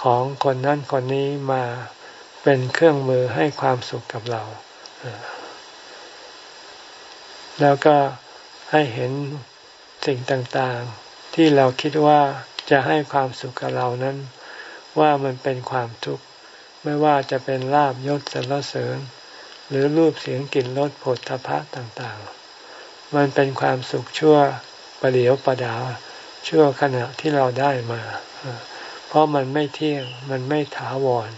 ของคนนั้นคนนี้มาเป็นเครื่องมือให้ความสุขกับเรา แล้วก็ให้เห็นสิ่งต่างๆ ที่เราคิดว่าจะให้ความสุขกับเรานั้น ว่ามันเป็นความทุกข์ ไม่ว่าจะเป็นลาบยศสรรเสริญ หรือรูปเสียงกลิ่นรสผลทพะต่างๆ มันเป็นความสุขชั่วประเดียวประดาชั่วขณะที่เราได้มา เพราะมันไม่เที่ยงมันไม่ถาวร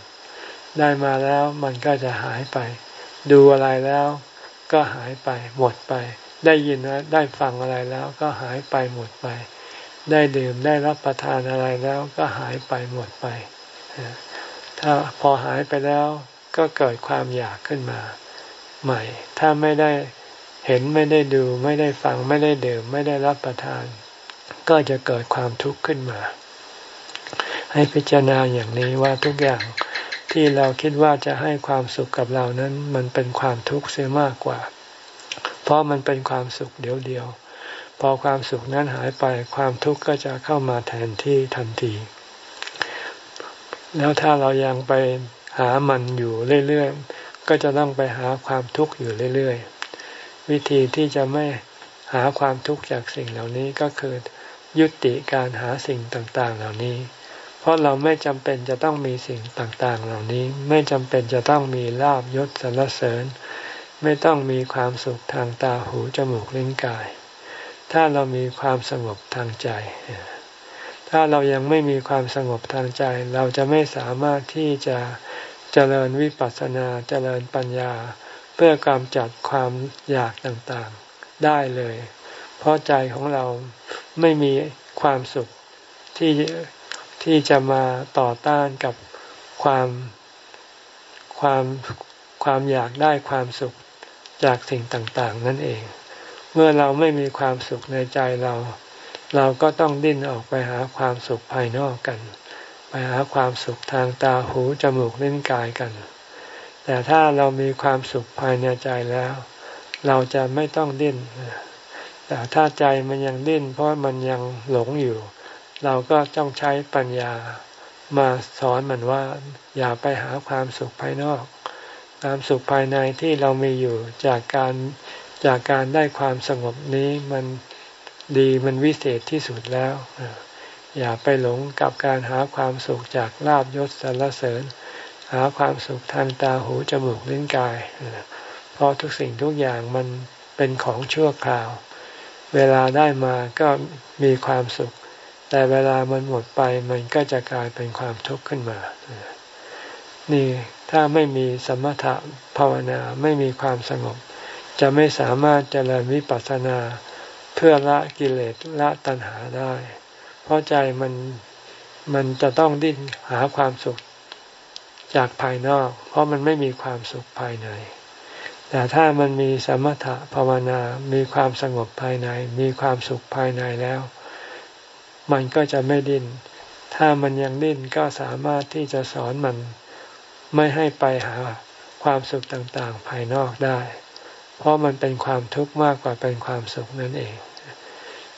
ได้มาแล้วมันก็จะหายไป ดูอะไรแล้วก็หายไปหมดไป ได้ยินได้ฟังอะไรแล้วก็หายไปหมดไป ได้ดื่มได้รับประทานอะไรแล้วก็หายไปหมดไป ถ้าพอหายไปแล้วก็เกิดความอยากขึ้นมา ใหม่ ถ้าไม่ได้เห็นไม่ได้ดู ไม่ได้ฟังไม่ได้ดื่ม ไม่ได้รับประทาน ก็จะเกิดความทุกข์ขึ้นมา ให้พิจารณาอย่างนี้ว่าทุกอย่างที่เราคิดว่าจะให้ความสุขกับเรานั้น มันเป็นความทุกข์เสียมากกว่า เพราะมันเป็นความสุขเดียวเดียว พอความสุขนั้นหายไปความทุกข์ก็จะเข้ามาแทนที่ทันที แล้วถ้าเรายังไปหามันอยู่เรื่อยๆ ก็จะต้องไปหาความทุกข์อยู่เรื่อยๆ วิธีที่จะไม่หาความทุกข์จากสิ่งเหล่านี้ก็คือยุติการหาสิ่งต่างๆ เหล่านี้ เพราะเราไม่จำเป็นจะต้องมีสิ่งต่างๆ เหล่านี้ ไม่จำเป็นจะต้องมีลาบยศสรรเสริญ ไม่ต้องมีความสุขทางตาหูจมูกลิ้นกาย ถ้าเรามีความสงบทางใจ ถ้าเรายังไม่มีความสงบทางใจ เราจะไม่สามารถที่จะเจริญวิปัสสนาเจริญปัญญา เพื่อกำจัดความอยากต่างๆได้เลย เพราะใจของเราไม่มีความสุขที่ที่จะมาต่อต้านกับความความความอยากได้ความสุขจากสิ่งต่าง ๆ นั่นเอง เมื่อเราไม่มีความสุขในใจเรา เราก็ต้องดิ้นออกไปหาความสุขภายนอกกัน ไปหาความสุขทางตาหูจมูกลิ้นกายกัน แต่ถ้าเรามีความสุขภายในใจแล้ว เราจะไม่ต้องดิ้น แต่ถ้าใจมันยังดิ้น เพราะมันยังหลงอยู่ เราก็ต้องใช้ปัญญามาสอนมันว่า อย่าไปหาความสุขภายนอก ความสุขภายในที่เรามีอยู่จากการ จากการได้ความสงบนี้มันดีมันวิเศษที่สุดแล้ว อย่าไปหลงกับการหาความสุขจากลาบยศสรรเสริญ หาความสุขทางตาหูจมูกลิ้นกาย เพราะทุกสิ่งทุกอย่างมันเป็นของชั่วคราว เวลาได้มาก็มีความสุข แต่เวลามันหมดไปมันก็จะกลายเป็นความทุกข์ขึ้นมา นี่ถ้าไม่มีสมถะภาวนาไม่มีความสงบ จะไม่สามารถเจริญวิปัสสนาเพื่อละกิเลสละตัณหาได้ เพราะใจมันมันจะต้องดิ้นหาความสุขจากภายนอก เพราะมันไม่มีความสุขภายใน แต่ถ้ามันมีสมถะภาวนา มีความสงบภายใน มีความสุขภายในแล้ว มันก็จะไม่ดิ้น ถ้ามันยังดิ้นก็สามารถที่จะสอนมันไม่ให้ไปหาความสุขต่างๆ ภายนอกได้ เพราะมันเป็นความทุกข์มากกว่าเป็นความสุขนั่นเอง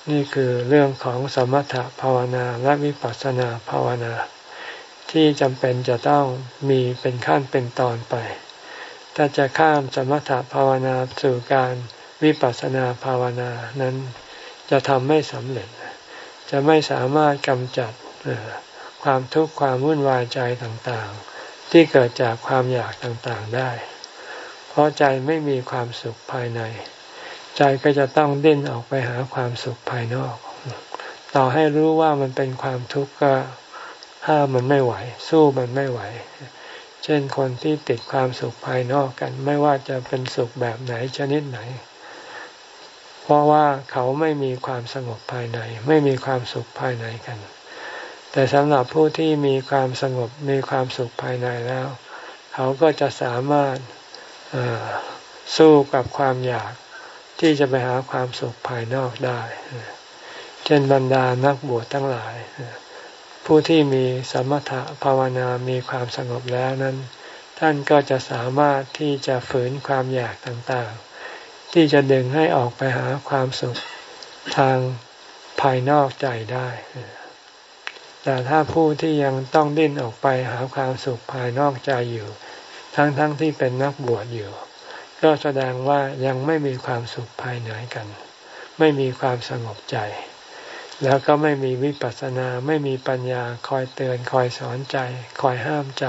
นี่คือเรื่องของสมถะภาวนาและวิปัสสนาภาวนา ที่จำเป็นจะต้องมีเป็นขั้นเป็นตอนไป ถ้าจะข้ามสมถภาวนาสู่การวิปัสสนาภาวนานั้นจะทำไม่สำเร็จ จะไม่สามารถกำจัดความทุกข์ความวุ่นวายใจต่างๆ ที่เกิดจากความอยากต่างๆได้ เพราะใจไม่มีความสุขภายใน ใจก็จะต้องดิ้นออกไปหาความสุขภายนอก ต่อให้รู้ว่ามันเป็นความทุกข์ก็ห้ามมันไม่ไหว สู้มันไม่ไหว เช่นคนที่ติดความสุขภายนอกกัน ไม่ว่าจะเป็นสุขแบบไหนชนิดไหน เพราะว่าเขาไม่มีความสงบภายใน ไม่มีความสุขภายในกัน แต่สำหรับผู้ที่มีความสงบมีความสุขภายในแล้ว เขาก็จะสามารถ สู้กับความอยากที่จะไปหาความสุขภายนอกได้ เช่นบรรดานักบวชทั้งหลาย ผู้ที่มีสมถะภาวนามีความสงบแล้วนั้น ท่านก็จะสามารถที่จะฝืนความอยากต่างๆ ที่จะดึงให้ออกไปหาความสุขทางภายนอกใจได้ แต่ถ้าผู้ที่ยังต้องดิ้นออกไปหาความสุขภายนอกใจอยู่ ทั้งๆทที่เป็นนักบวชอยู่ ก็แสดงว่ายังไม่มีความสุขภายในกัน ไม่มีความสงบใจ แล้วก็ไม่มีวิปัสสนาไม่มีปัญญาคอยเตือนคอยสอนใจ คอยห้ามใจ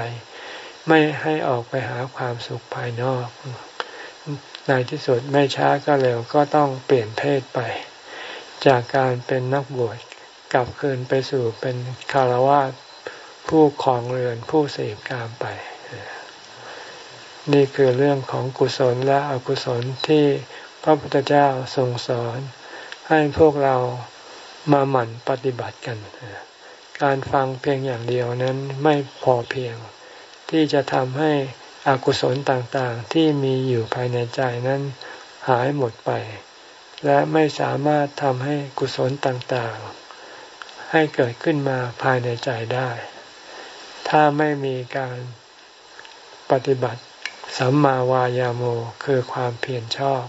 ไม่ให้ออกไปหาความสุขภายนอกในที่สุดไม่ช้าก็เร็วก็ต้องเปลี่ยนเพศไป จากการเป็นนักบวชกลับคืนไปสู่เป็นคารวะผู้ครองเรือนผู้เสพกามไป นี่คือเรื่องของกุศลและอกุศลที่พระพุทธเจ้าทรงสอน ให้พวกเรามาหมั่นปฏิบัติกัน การฟังเพียงอย่างเดียวนั้นไม่พอเพียง ที่จะทำให้อกุศลต่างๆที่มีอยู่ภายในใจนั้นหายหมดไป และไม่สามารถทำให้กุศลต่างๆ ให้เกิดขึ้นมาภายในใจได้ ถ้าไม่มีการปฏิบัติ สัมมาวายาโมคือความเพียรชอบ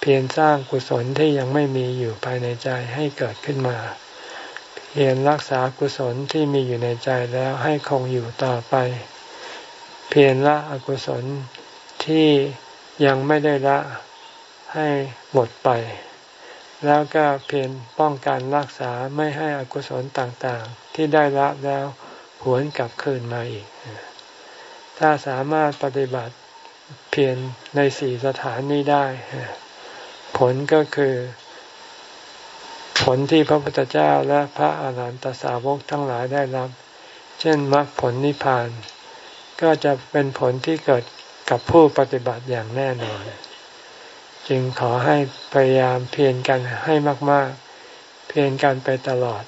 เพียรสร้างกุศลที่ยังไม่มีอยู่ภายในใจให้เกิดขึ้นมา เพียรรักษากุศลที่มีอยู่ในใจแล้วให้คงอยู่ต่อไป เพียรละอกุศลที่ยังไม่ได้ละให้หมดไป แล้วก็เพียรป้องกันรักษาไม่ให้อกุศลต่างๆ ที่ได้ละแล้วหวนกลับคืนมาอีก ถ้าสามารถปฏิบัติเพียรในสี่สถานนี้ได้ ผลก็คือ ผลที่พระพุทธเจ้าและพระอาหารหันตสาวกทั้งหลายได้รับ เช่นมรรคผลนิพพาน ก็จะเป็นผลที่เกิดกับผู้ปฏิบัติอย่างแน่นอน จึงขอให้พยายามเพียรกันให้มาก ๆ เพียรกันไปตลอด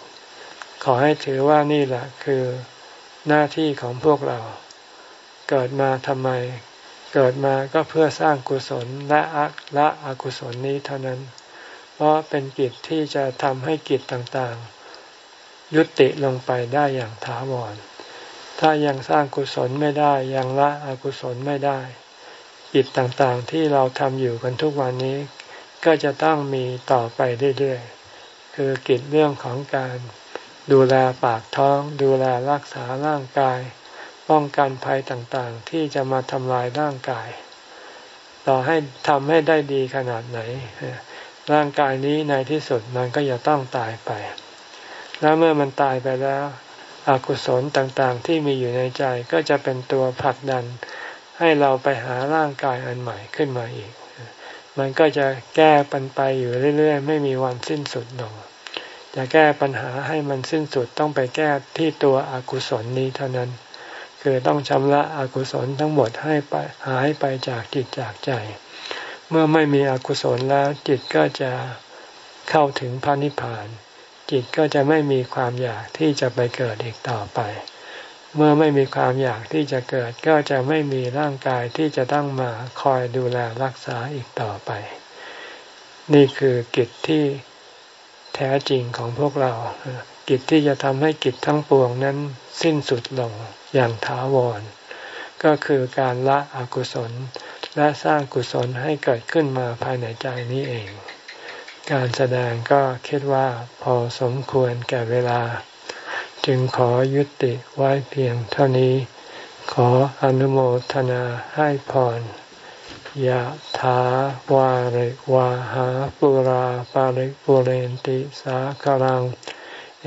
ขอให้ถือว่านี่แหละคือหน้าที่ของพวกเรา เกิดมาทำไม เกิดมาก็เพื่อสร้างกุศลและอักละอกุศลนี้เท่านั้น เพราะเป็นกิจที่จะทำให้กิจต่างๆ ยุติลงไปได้อย่างถาวร ถ้ายังสร้างกุศลไม่ได้ยังละอกุศลไม่ได้ กิจต่างๆที่เราทำอยู่กันทุกวันนี้ ก็จะต้องมีต่อไปเรื่อยๆ คือกิจเรื่องของการดูแลปากท้อง ดูแลรักษาร่างกาย ป้องกันภัยต่างๆ ที่จะมาทำลายร่างกาย ต่อให้ทำให้ได้ดีขนาดไหน ร่างกายนี้ในที่สุดมันก็จะต้องตายไป แล้วเมื่อมันตายไปแล้วอกุศลต่างๆ ที่มีอยู่ในใจก็จะเป็นตัวผลักดัน ให้เราไปหาร่างกายอันใหม่ขึ้นมาอีก มันก็จะแก้ปันไปอยู่เรื่อย ๆ ไม่มีวันสิ้นสุดลงจะแก้ปัญหาให้มันสิ้นสุดต้องไปแก้ที่ตัวอกุศลนี้เท่านั้น คือต้องชำระอกุศลทั้งหมดให้ไปหายไปจากจิตจากใจ เมื่อไม่มีอกุศลแล้วจิตก็จะเข้าถึงพระนิพพาน จิตก็จะไม่มีความอยากที่จะไปเกิดอีกต่อไป เมื่อไม่มีความอยากที่จะเกิดก็จะไม่มีร่างกายที่จะต้องมาคอยดูแลรักษาอีกต่อไป นี่คือกิจที่แท้จริงของพวกเรา กิจที่จะทำให้กิจทั้งปวงนั้นสิ้นสุดลง อย่างถาวร ก็คือการละอกุศล และสร้างกุศลให้เกิดขึ้นมาภายในใจนี้เอง การแสดงก็คิดว่าพอสมควรแก่เวลา จึงขอยุติไว้เพียงเท่านี้ ขออนุโมทนาให้พรยะถาวาริวาหาปุราปาริปุเรนติสาคลัง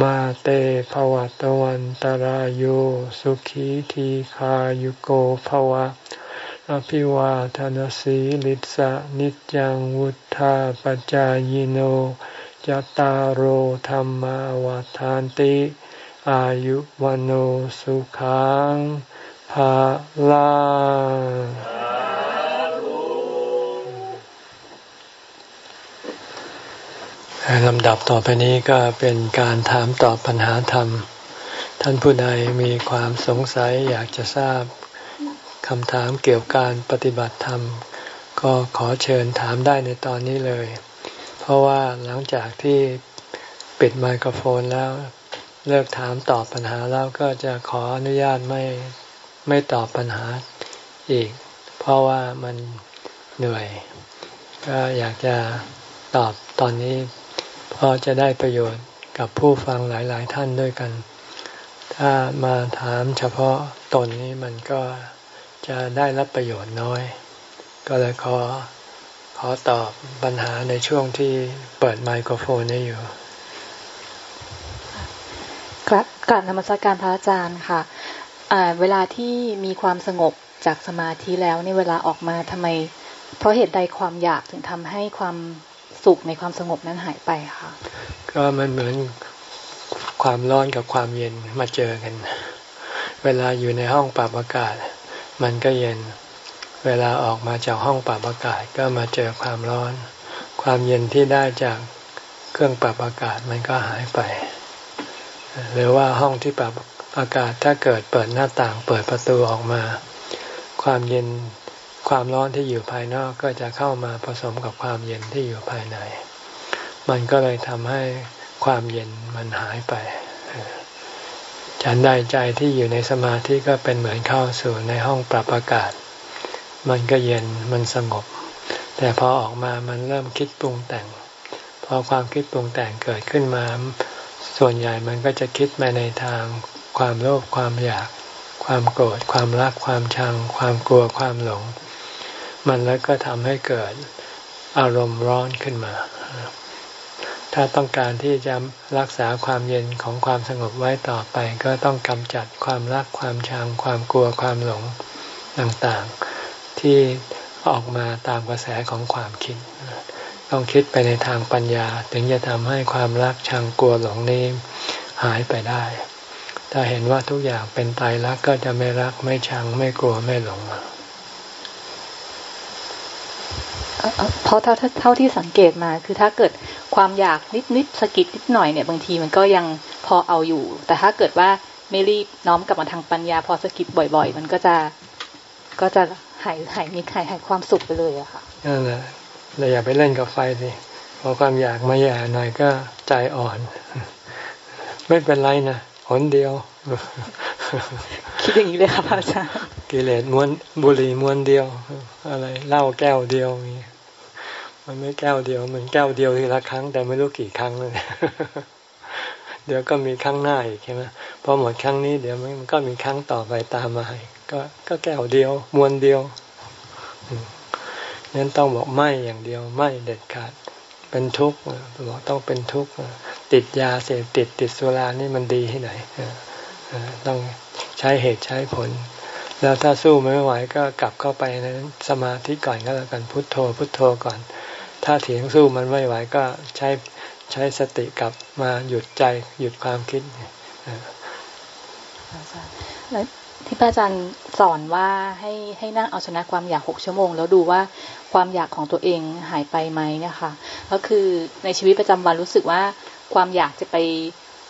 มาเตภวัตวันตารโยสุขีทีขายุโกภวะ อภิวาทานสีลิสะนิจังวุธาปจายโนจตารโหธรรมวาทานติ อายุวันโอสุขังภาลา ลำดับต่อไปนี้ก็เป็นการถามตอบปัญหาธรรม ท่านผู้ใดมีความสงสัยอยากจะทราบคำถามเกี่ยวกับการปฏิบัติธรรม ก็ขอเชิญถามได้ในตอนนี้เลย เพราะว่าหลังจากที่ปิดไมโครโฟนแล้วเลิกถามตอบปัญหาแล้วก็จะขออนุญาตไม่ไม่ตอบปัญหาอีก เพราะว่ามันเหนื่อย ก็อยากจะตอบตอนนี้ เพราะจะได้ประโยชน์กับผู้ฟังหลาย ๆ ท่านด้วยกัน ถ้ามาถามเฉพาะตนนี้มันก็จะได้รับประโยชน์น้อย ก็เลยขอขอตอบปัญหาในช่วงที่เปิดไมโครโฟนนี้อยู่ครับกราบนมัสการพระอาจารย์ค่ะเวลาที่มีความสงบจากสมาธิแล้วในเวลาออกมาทำไม เพราะเหตุใดความอยากถึงทำให้ความ สุขในความสงบนั้นหายไปค่ะ ก็มันเหมือนความร้อนกับความเย็นมาเจอกัน เวลาอยู่ในห้องปรับอากาศ มันก็เย็น เวลาออกมาจากห้องปรับอากาศก็มาเจอความร้อน ความเย็นที่ได้จากเครื่องปรับอากาศมันก็หายไป หรือว่าห้องที่ปรับอากาศถ้าเกิดเปิดหน้าต่างเปิดประตูออกมา ความเย็น ความร้อนที่อยู่ภายนอกก็จะเข้ามาผสมกับความเย็นที่อยู่ภายใน มันก็เลยทำให้ความเย็นมันหายไป ฉันได้ใจที่อยู่ในสมาธิก็เป็นเหมือนเข้าสู่ในห้องปรับอากาศ มันก็เย็นมันสงบ แต่พอออกมามันเริ่มคิดปรุงแต่ง พอความคิดปรุงแต่งเกิดขึ้นมา ส่วนใหญ่มันก็จะคิดมาในทางความโลภความอยากความโกรธความรักความชัง ความกลัวความหลง มันแล้วก็ทำให้เกิดอารมณ์ร้อนขึ้นมา ถ้าต้องการที่จะรักษาความเย็นของความสงบไว้ต่อไป ก็ต้องกำจัดความรักความชังความกลัวความหลงต่างๆ ที่ออกมาตามกระแสของความคิด ต้องคิดไปในทางปัญญา ถึงจะทำให้ความรักชังกลัวหลงนี้หายไปได้ ถ้าเห็นว่าทุกอย่างเป็นตายรักก็จะไม่รักไม่ชังไม่กลัวไม่หลง เพราะเท่าเท่าที่สังเกตมา คือถ้าเกิดความอยากนิดนิดสกิดนิดหน่อยเนี่ยบางทีมันก็ยังพอเอาอยู่ แต่ถ้าเกิดว่าไม่รีบน้อมกลับมาทางปัญญา พอสกิดบ่อย ๆ มันก็จะก็จะหายหายมีหายหายความสุขไปเลยอะค่ะนั่นแหละเราอย่าไปเล่นกับไฟสิพอความอยากมาแย่หน่อยก็ใจอ่อน ไม่เป็นไรนะหนเดียว คิดอย่างนี้เลยครับอาจารย์กิเลสม้วนบุหรี่ม้วนเดียว อะไรเหล้าแก้วเดียวมีมันไม่แก้วเดียว มันแก้วเดียวทีละครั้ง แต่ไม่รู้กี่ครั้งเลยเดี๋ยวก็มีครั้งหน้าอีกใช่ไหมพอหมดครั้งนี้เดี๋ยวมันก็มีครั้งต่อไปตามมาก็ก็แก้วเดียวมวนเดียวนั้นต้องบอกไม่อย่างเดียวไม่เด็ดขาดเป็นทุกข์บอกต้องเป็นทุกข์ติดยาเสพติดติดสุรานี่มันดีที่ไหน ต้องใช้เหตุใช้ผล แล้วถ้าสู้ไม่ไหวก็กลับเข้าไปในสมาธิก่อนก็แล้วกันพุทโธ พุทโธก่อน ถ้าเถียงสู้มันไม่ไหวก็ใช้ใช้สติกลับมาหยุดใจหยุดความคิดแล้วที่พระอาจารย์สอนว่าให้ให้นั่งเอาชนะความอยากหกชั่วโมง แล้วดูว่าความอยากของตัวเองหายไปไหมเนี่ยค่ะก็คือในชีวิตประจำวันรู้สึกว่าความอยากจะไป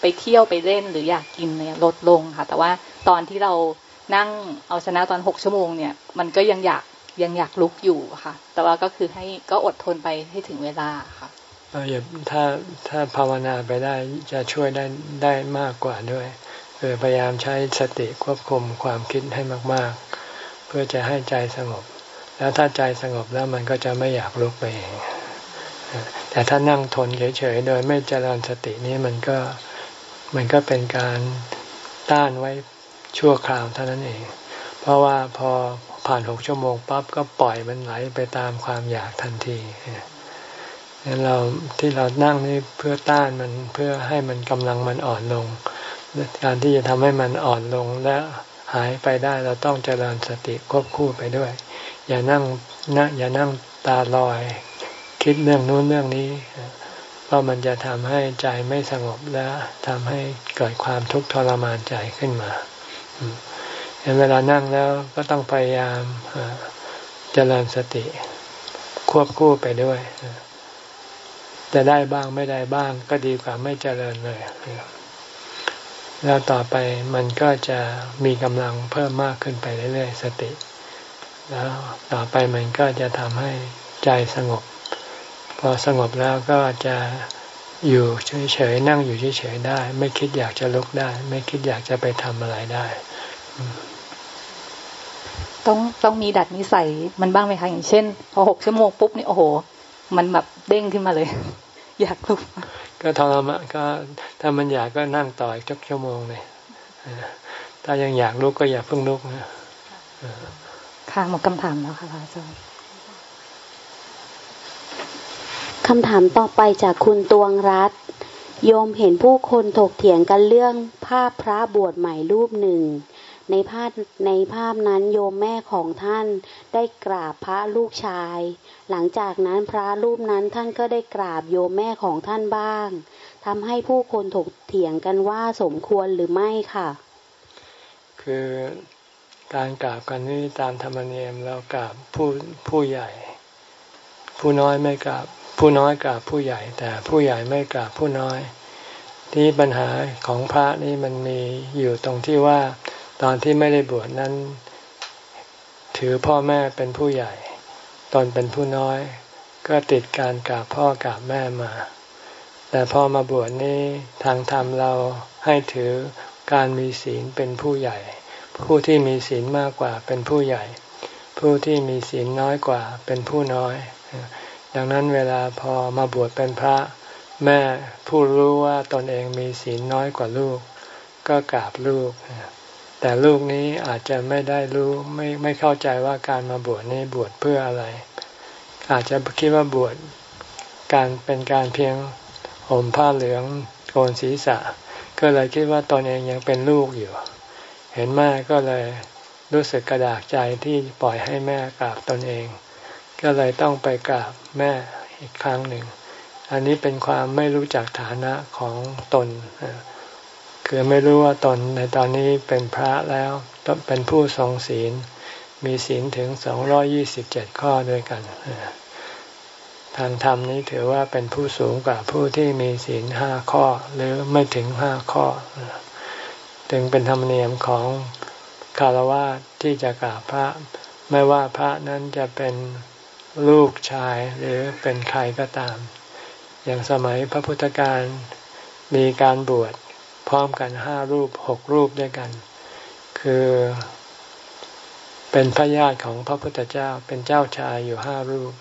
ไปเที่ยวไปเล่นหรืออยากกินเนี่ยลดลงค่ะ แต่ว่าตอนที่เรานั่งเอาชนะตอนหกชั่วโมงเนี่ย มันก็ยังอยากยังอยากลุกอยู่ค่ะ แต่ว่าก็คือให้ก็อดทนไปให้ถึงเวลาค่ะอย่าถ้าถ้าภาวนาไปได้จะช่วยได้ได้มากกว่าด้วยคือพยายามใช้สติควบคุมความคิดให้มาก ๆ เพื่อจะให้ใจสงบ แล้วถ้าใจสงบแล้วมันก็จะไม่อยากลุกไปเองแต่ถ้านั่งทนเฉยๆโดยไม่เจริญสตินี้มันก็ มันก็เป็นการต้านไว้ชั่วคราวเท่านั้นเอง เพราะว่าพอผ่านหกชั่วโมงปั๊บก็ปล่อยมันไหลไปตามความอยากทันทีงั้นเราที่เรานั่งนี่เพื่อต้านมันเพื่อให้มันกำลังมันอ่อนลง การที่จะทำให้มันอ่อนลงและหายไปได้เราต้องเจริญสติควบคู่ไปด้วย อย่านั่งนะอย่านั่งตาลอย คิดเรื่องนู้นเรื่องนี้ เพราะมันจะทำให้ใจไม่สงบและทำให้เกิดความทุกข์ทรมานใจขึ้นมาเห็นเวลานั่งแล้วก็ต้องพยายามเจริญสติ ควบคู่ไปด้วยจะได้บ้างไม่ได้บ้างก็ดีกว่าไม่เจริญเลย แล้วต่อไปมันก็จะมีกำลังเพิ่มมากขึ้นไปเรื่อยๆสติ แล้วต่อไปมันก็จะทำให้ใจสงบ พอสงบแล้วก็จะอยู่เฉยๆนั่งอยู่เฉยๆได้ ไม่คิดอยากจะลุกได้ ไม่คิดอยากจะไปทำอะไรได้ ต้องต้องมีดัดนิสัยมันบ้างไหมคะอย่างเช่น พอหกชั่วโมงปุ๊บนี่โอ้โห มันแบบเด้งขึ้นมาเลย อยากลุกก็ทรมานก็ถ้ามันอยากก็นั่งต่ออีกชั่วโมงเลยถ้ายังอยากลุกก็อย่าเพิ่งลุกนะค่ะหมดคำถามแล้วค่ะพระอาจารย์ คำถามต่อไปจากคุณตวงรัตโยมเห็นผู้คนถกเถียงกันเรื่องภาพพระบวชใหม่รูปหนึ่ง ในภาพในภาพนั้นโยมแม่ของท่านได้กราบพระลูกชาย หลังจากนั้นพระรูปนั้นท่านก็ได้กราบโยมแม่ของท่านบ้างทำให้ผู้คนถกเถียงกันว่าสมควรหรือไม่ค่ะ คือการกราบกันนี่ตามธรรมเนียมเรากราบผู้ผู้ใหญ่ ผู้น้อยไม่กราบ ผู้น้อยกราบผู้ใหญ่ แต่ผู้ใหญ่ไม่กราบผู้น้อย ที่ปัญหาของพระนี่มันมีอยู่ตรงที่ว่าตอนที่ไม่ได้บวชนั้น ถือพ่อแม่เป็นผู้ใหญ่ ตอนเป็นผู้น้อย ก็ติดการกราบพ่อกราบแม่มา แต่พอมาบวชนี้ทางธรรมเราให้ถือการมีศีลเป็นผู้ใหญ่ ผู้ที่มีศีลมากกว่าเป็นผู้ใหญ่ ผู้ที่มีศีลน้อยกว่าเป็นผู้น้อย ดังนั้นเวลาพอมาบวชเป็นพระแม่ผู้รู้ว่าตนเองมีศีลน้อยกว่าลูก ก็กราบลูก แต่ลูกนี้อาจจะไม่ได้รู้ไม่ไม่เข้าใจว่าการมาบวชนี้บวชเพื่ออะไร อาจจะคิดว่าบวชการเป็นการเพียงห่มผ้าเหลืองโกนศีรษะ ก็เลยคิดว่าตนเองยังเป็นลูกอยู่ เห็นแม่ก็เลยรู้สึกกระดากใจที่ปล่อยให้แม่กราบตนเอง ก็เลยต้องไปกราบแม่อีกครั้งหนึ่ง อันนี้เป็นความไม่รู้จักฐานะของตน คือไม่รู้ว่าตนในตอนนี้เป็นพระแล้วเป็นผู้ทรงศีล มีศีลถึงสองร้อยี่สิบเจ็ดข้อด้วยกัน ทางธรรมนี้ถือว่าเป็นผู้สูงกว่าผู้ที่มีศีลห้าข้อหรือไม่ถึงห้าข้อ จึงเป็นธรรมเนียมของคารวะที่จะกราบพระ ไม่ว่าพระนั้นจะเป็น ลูกชายหรือเป็นใครก็ตาม อย่างสมัยพระพุทธการมีการบวชพร้อมกันห้ารูปหกรูปด้วยกัน คือเป็นพระญาติของพระพุทธเจ้าเป็นเจ้าชายอยู่ห้ารูป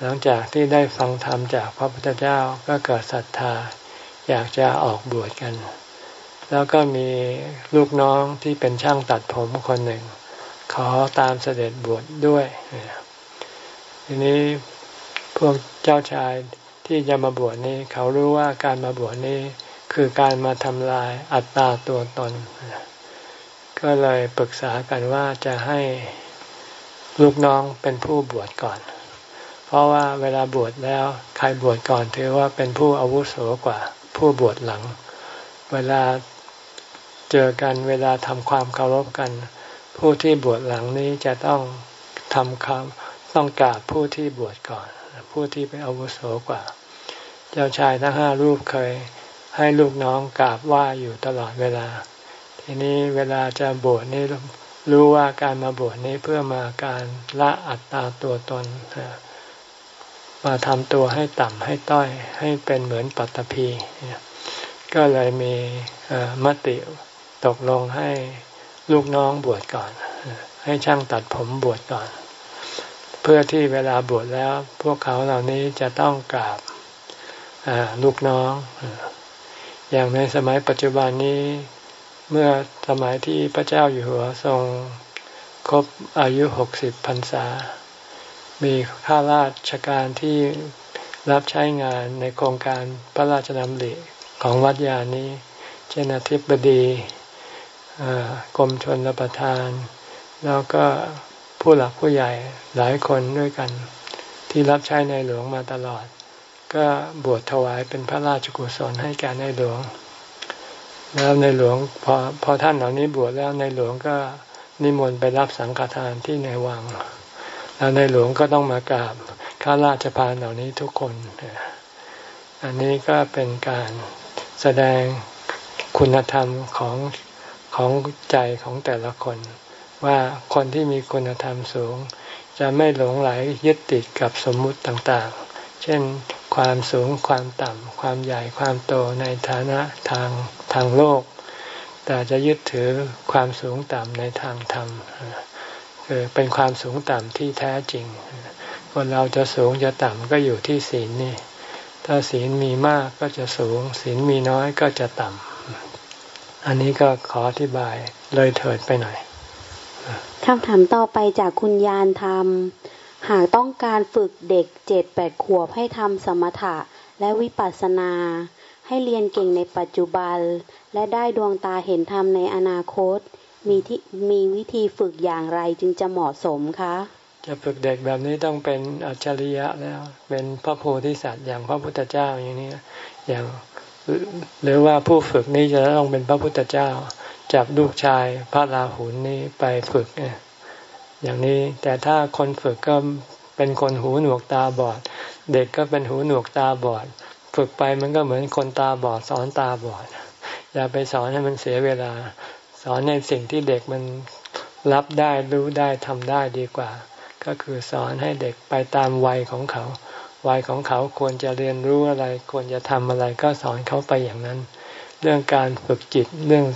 หลังจากที่ได้ฟังธรรมจากพระพุทธเจ้าก็เกิดศรัทธา อยากจะออกบวชกัน แล้วก็มีลูกน้องที่เป็นช่างตัดผมคนหนึ่ง ขอตามเสด็จบวชดด้วย ทีนี้พวกเจ้าชายที่จะมาบวชนี้ เขารู้ว่าการมาบวชนี้คือการมาทำลายอัตตาตัวตน ก็เลยปรึกษากันว่าจะให้ลูกน้องเป็นผู้บวชก่อน เพราะว่าเวลาบวชแล้วใครบวชก่อนถือว่าเป็นผู้อาวุโสกว่า ผู้บวชหลัง เวลาเจอกันเวลาทำความเคารพกัน ผู้ที่บวชหลังนี้จะต้องทำคำ ต้องกราบผู้ที่บวชก่อน ผู้ที่เป็นอาวุโสกว่า เจ้าชายทั้งห้ารูปเคยให้ลูกน้องกราบไหว้อยู่ตลอดเวลา ทีนี้เวลาจะบวชนี่รู้ว่าการมาบวชนี้เพื่อมาการละอัตตาตัวตนมาทำตัวให้ต่ำให้ต้อยให้เป็นเหมือนปัตตภีก็เลยมีมติตกลงให้ลูกน้องบวชก่อน ให้ช่างตัดผมบวชก่อน เพื่อที่เวลาบวชแล้ว พวกเขาเหล่านี้จะต้องกราบลูกน้อง อย่างในสมัยปัจจุบันนี้เมื่อสมัยที่พระเจ้าอยู่หัวทรงครบอายุหกสิบพรรษา มีข้าราชการที่รับใช้งานในโครงการพระราชดำริของวัดยานี้ เช่นอธิบดีกรมชนรับประทาน แล้วก็ ผู้หลักผู้ใหญ่หลายคนด้วยกัน ที่รับใช้ในหลวงมาตลอด ก็บวชถวายเป็นพระราชกุศลให้แก่ในหลวง แล้วในหลวงพอพอท่านเหล่านี้บวชแล้วในหลวงก็นิมนต์ไปรับสังฆทานที่ในวัง แล้วในหลวงก็ต้องมากราบข้าราชพานเหล่านี้ทุกคน อันนี้ก็เป็นการแสดงคุณธรรมของของใจของแต่ละคน ว่าคนที่มีคุณธรรมสูง จะไม่หลงไหลยึดติดกับสมมุติต่างๆ เช่นความสูงความต่ำ ความใหญ่ความโตในฐานะทางทางโลก แต่จะยึดถือความสูงต่ำในทางธรรมคือเป็นความสูงต่ำที่แท้จริง คนเราจะสูงจะต่ำก็อยู่ที่ศีลนี่ ถ้าศีลมีมากก็จะสูง ศีลมีน้อยก็จะต่ำอันนี้ก็ขออธิบายเลยเถิดไปหน่อย คำถามต่อไปจากคุณยานธรรม หากต้องการฝึกเด็กเจ็ดแปดขวบให้ทำสมถะและวิปัสสนา ให้เรียนเก่งในปัจจุบัน และได้ดวงตาเห็นธรรมในอนาคต มีที่มีวิธีฝึกอย่างไรจึงจะเหมาะสมคะ จะฝึกเด็กแบบนี้ต้องเป็นอัจฉริยะแล้ว เป็นพระโพธิสัตว์อย่างพระพุทธเจ้าอย่างนี้อย่างหรือว่าผู้ฝึกนี้จะต้องเป็นพระพุทธเจ้า จับลูกชายพระราหุลนี้ไปฝึกเนี่ยอย่างนี้แต่ถ้าคนฝึกก็เป็นคนหูหนวกตาบอด เด็กก็เป็นหูหนวกตาบอด ฝึกไปมันก็เหมือนคนตาบอดสอนตาบอด อย่าไปสอนให้มันเสียเวลา สอนในสิ่งที่เด็กมันรับได้รู้ได้ทำได้ดีกว่า ก็คือสอนให้เด็กไปตามวัยของเขา วัยของเขาควรจะเรียนรู้อะไร ควรจะทำอะไรก็สอนเขาไปอย่างนั้น เรื่องการฝึกจิตเรื่อง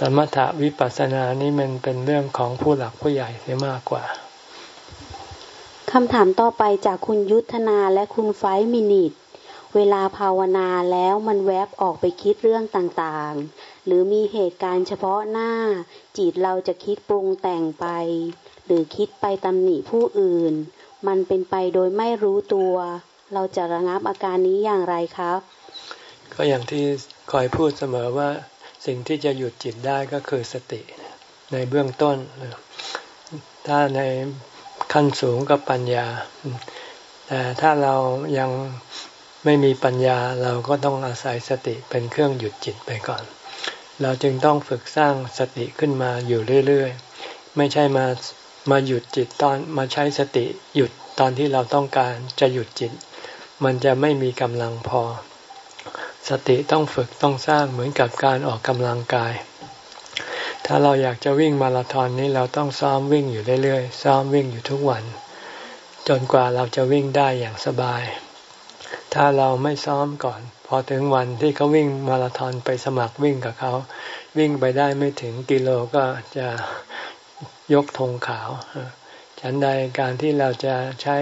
สมถะวิปัสสนานี่มันเป็นเรื่องของผู้หลักผู้ใหญ่เสียมากกว่าคำถามต่อไปจากคุณยุทธนาและคุณไฟมินิตเวลาภาวนาแล้วมันแวบออกไปคิดเรื่องต่างๆ หรือมีเหตุการณ์เฉพาะหน้า จิตเราจะคิดปรุงแต่งไป หรือคิดไปตำหนิผู้อื่น มันเป็นไปโดยไม่รู้ตัว เราจะระงับอาการนี้อย่างไรครับ ก็อย่างที่คอยพูดเสมอว่า สิ่งที่จะหยุดจิตได้ก็คือสติในเบื้องต้น ถ้าในขั้นสูงก็ปัญญา แต่ถ้าเรายังไม่มีปัญญาเราก็ต้องอาศัยสติเป็นเครื่องหยุดจิตไปก่อน เราจึงต้องฝึกสร้างสติขึ้นมาอยู่เรื่อยๆ ไม่ใช่มามาหยุดจิตตอนมาใช้สติหยุดตอนที่เราต้องการจะหยุดจิต มันจะไม่มีกำลังพอ สติต้องฝึกต้องสร้างเหมือนกับการออกกำลังกาย ถ้าเราอยากจะวิ่งมาราธอนนี้เราต้องซ้อมวิ่งอยู่เรื่อยๆ ซ้อมวิ่งอยู่ทุกวัน จนกว่าเราจะวิ่งได้อย่างสบาย ถ้าเราไม่ซ้อมก่อน พอถึงวันที่เขาวิ่งมาราธอนไปสมัครวิ่งกับเขา วิ่งไปได้ไม่ถึงกิโลก็จะยกธงขาวฉันใดการที่เราจะใช้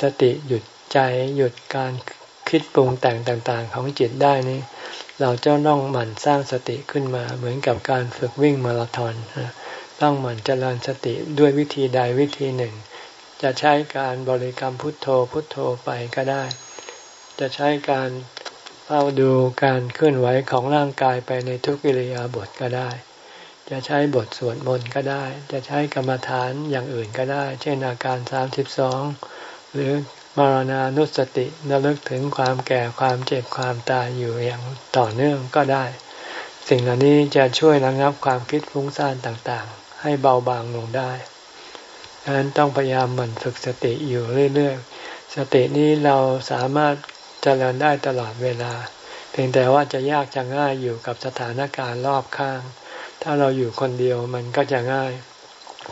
สติหยุดใจหยุดการ คิดปรุงแต่งต่างๆ ของจิตได้นี้ เราจะต้องหมั่นสร้างสติขึ้นมา เหมือนกับการฝึกวิ่งมาราธอนต้องหมั่นเจริญสติด้วยวิธีใดวิธีหนึ่ง จะใช้การบริกรรมพุทโธพุทโธไปก็ได้ จะใช้การเฝ้าดูการเคลื่อนไหวของร่างกายไปในทุกิริยาบทก็ได้ จะใช้บทสวดมนต์ก็ได้ จะใช้กรรมฐานอย่างอื่นก็ได้ เช่นอาการสามสิบสองหรือ มรณานุสติระลึกถึงความแก่ความเจ็บความตายอยู่อย่างต่อเนื่องก็ได้ สิ่งเหล่านี้จะช่วยระงับความคิดฟุ้งซ่านต่างๆ ให้เบาบางลงได้ดังนั้นต้องพยายามหมั่นฝึกสติอยู่เรื่อยๆ สตินี้เราสามารถเจริญได้ตลอดเวลา เพียงแต่ว่าจะยากจะง่ายอยู่กับสถานการณ์รอบข้าง ถ้าเราอยู่คนเดียวมันก็จะง่าย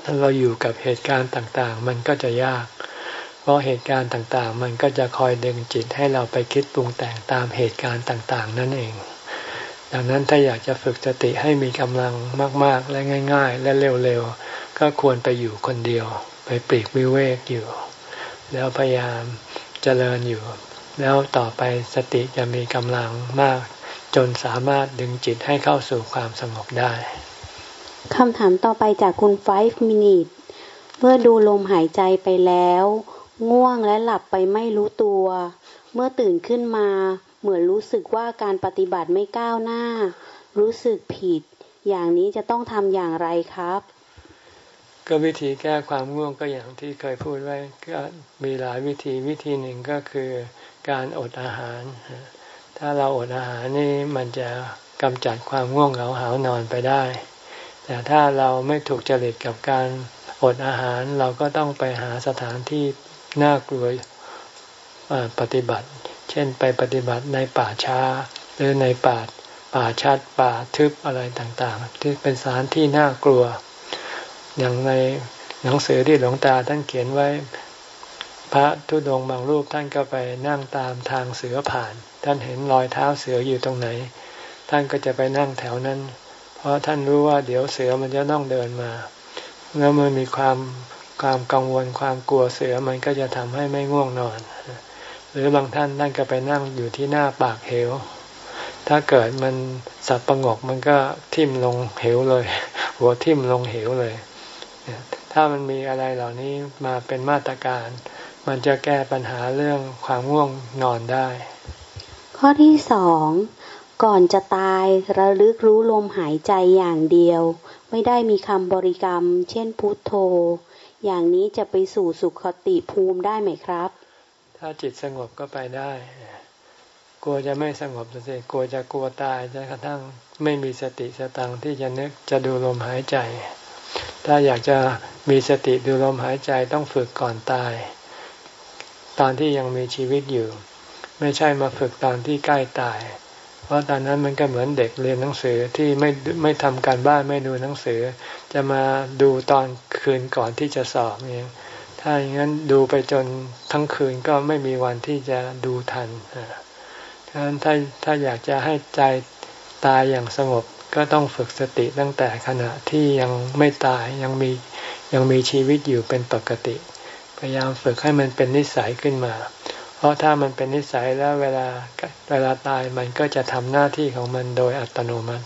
ถ้าเราอยู่กับเหตุการณ์ต่างๆ มันก็จะยาก เพราะเหตุการณ์ต่างๆ มันก็จะคอยดึงจิตให้เราไปคิดปรุงแต่งตามเหตุการณ์ต่างๆ นั่นเอง ดังนั้นถ้าอยากจะฝึกสติให้มีกำลังมาก ๆ และง่าย ๆ และเร็วๆ ก็ควรไปอยู่คนเดียว ไปปลีกวิเวกอยู่ แล้วพยายามเจริญอยู่ แล้วต่อไปสติจะมีกำลังมาก จนสามารถดึงจิตให้เข้าสู่ความสงบได้คำถามต่อไปจากคุณ 5 minute เมื่อดูลมหายใจไปแล้ว ง่วงและหลับไปไม่รู้ตัว เมื่อตื่นขึ้นมา เหมือนรู้สึกว่าการปฏิบัติไม่ก้าวหน้า รู้สึกผิด อย่างนี้จะต้องทำอย่างไรครับ ก็วิธีแก้ความง่วงก็อย่างที่เคยพูดไว้ก็มีหลายวิธีวิธีหนึ่งก็คือการอดอาหาร ถ้าเราอดอาหารนี่มันจะกำจัดความง่วงเหงาหานอนไปได้ แต่ถ้าเราไม่ถูกจริตกับการอดอาหารเราก็ต้องไปหาสถานที่ น่ากลัวปฏิบัติ เช่นไปปฏิบัติในป่าช้า หรือในป่าป่าชัดป่าทึบอะไรต่างๆ ที่เป็นสถานที่น่ากลัว อย่างในหนังสือที่หลวงตาท่านเขียนไว้ พระทุดงบางรูปท่านก็ไปนั่งตามทางเสือผ่าน ท่านเห็นรอยเท้าเสืออยู่ตรงไหน ท่านก็จะไปนั่งแถวนั้น เพราะท่านรู้ว่าเดี๋ยวเสือมันจะต้องเดินมา แล้วมันมีความ ความกังวลความกลัวเสือมันก็จะทำให้ไม่ง่วงนอน หรือบางท่านท่านก็ไปนั่งอยู่ที่หน้าปากเหว ถ้าเกิดมันสับประงกมันก็ทิ่มลงเหวเลย หัวทิ่มลงเหวเลย ถ้ามันมีอะไรเหล่านี้มาเป็นมาตรการ มันจะแก้ปัญหาเรื่องความง่วงนอนได้ ข้อที่สองก่อนจะตายระลึกรู้ลมหายใจอย่างเดียว ไม่ได้มีคำบริกรรม เช่นพุทโธ อย่างนี้จะไปสู่สุขติภูมิได้ไหมครับ ถ้าจิตสงบก็ไปได้ กลัวจะไม่สงบสิกลัวจะกลัวตายจะกระทั่งไม่มีสติสตังที่จะนึกจะดูลมหายใจ ถ้าอยากจะมีสติดูลมหายใจต้องฝึกก่อนตาย ตอนที่ยังมีชีวิตอยู่ ไม่ใช่มาฝึกตอนที่ใกล้ตาย เพราะตอนนั้นมันก็เหมือนเด็กเรียนหนังสือที่ไม่ไม่ทำการบ้านไม่ดูหนังสือ จะมาดูตอนคืนก่อนที่จะสอบเองถ้าอย่างนั้นดูไปจนทั้งคืนก็ไม่มีวันที่จะดูทันดังนั้นถ้าถ้าอยากจะให้ใจตายอย่างสงบก็ต้องฝึกสติตั้งแต่ขณะที่ยังไม่ตายยังมียังมีชีวิตอยู่เป็นปกติ พยายามฝึกให้มันเป็นนิสัยขึ้นมา เพราะถ้ามันเป็นนิสัยแล้วเวลาเวลาตายมันก็จะทำหน้าที่ของมันโดยอัตโนมัติ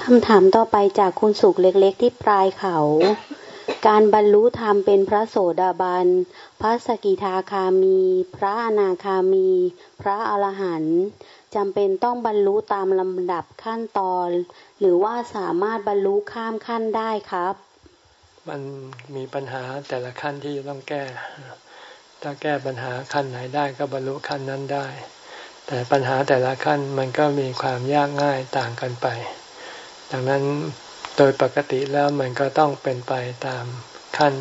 คำถามต่อไปจากคุณสุขเล็กๆ ที่ปลายเขา การบรรลุธรรมเป็นพระโสดาบัน พระสกิทาคามี พระอนาคามี พระอรหันต์จำเป็นต้องบรรลุตามลำดับขั้นตอน หรือว่าสามารถบรรลุข้ามขั้นได้ครับ มันมีปัญหาแต่ละขั้นที่ต้องแก้ ถ้าแก้ปัญหาขั้นไหนได้ก็บรรลุขั้นนั้นได้ แต่ปัญหาแต่ละขั้นมันก็มีความยากง่ายต่างกันไป ดังนั้นโดยปกติแล้วมันก็ต้องเป็นไปตามขั้น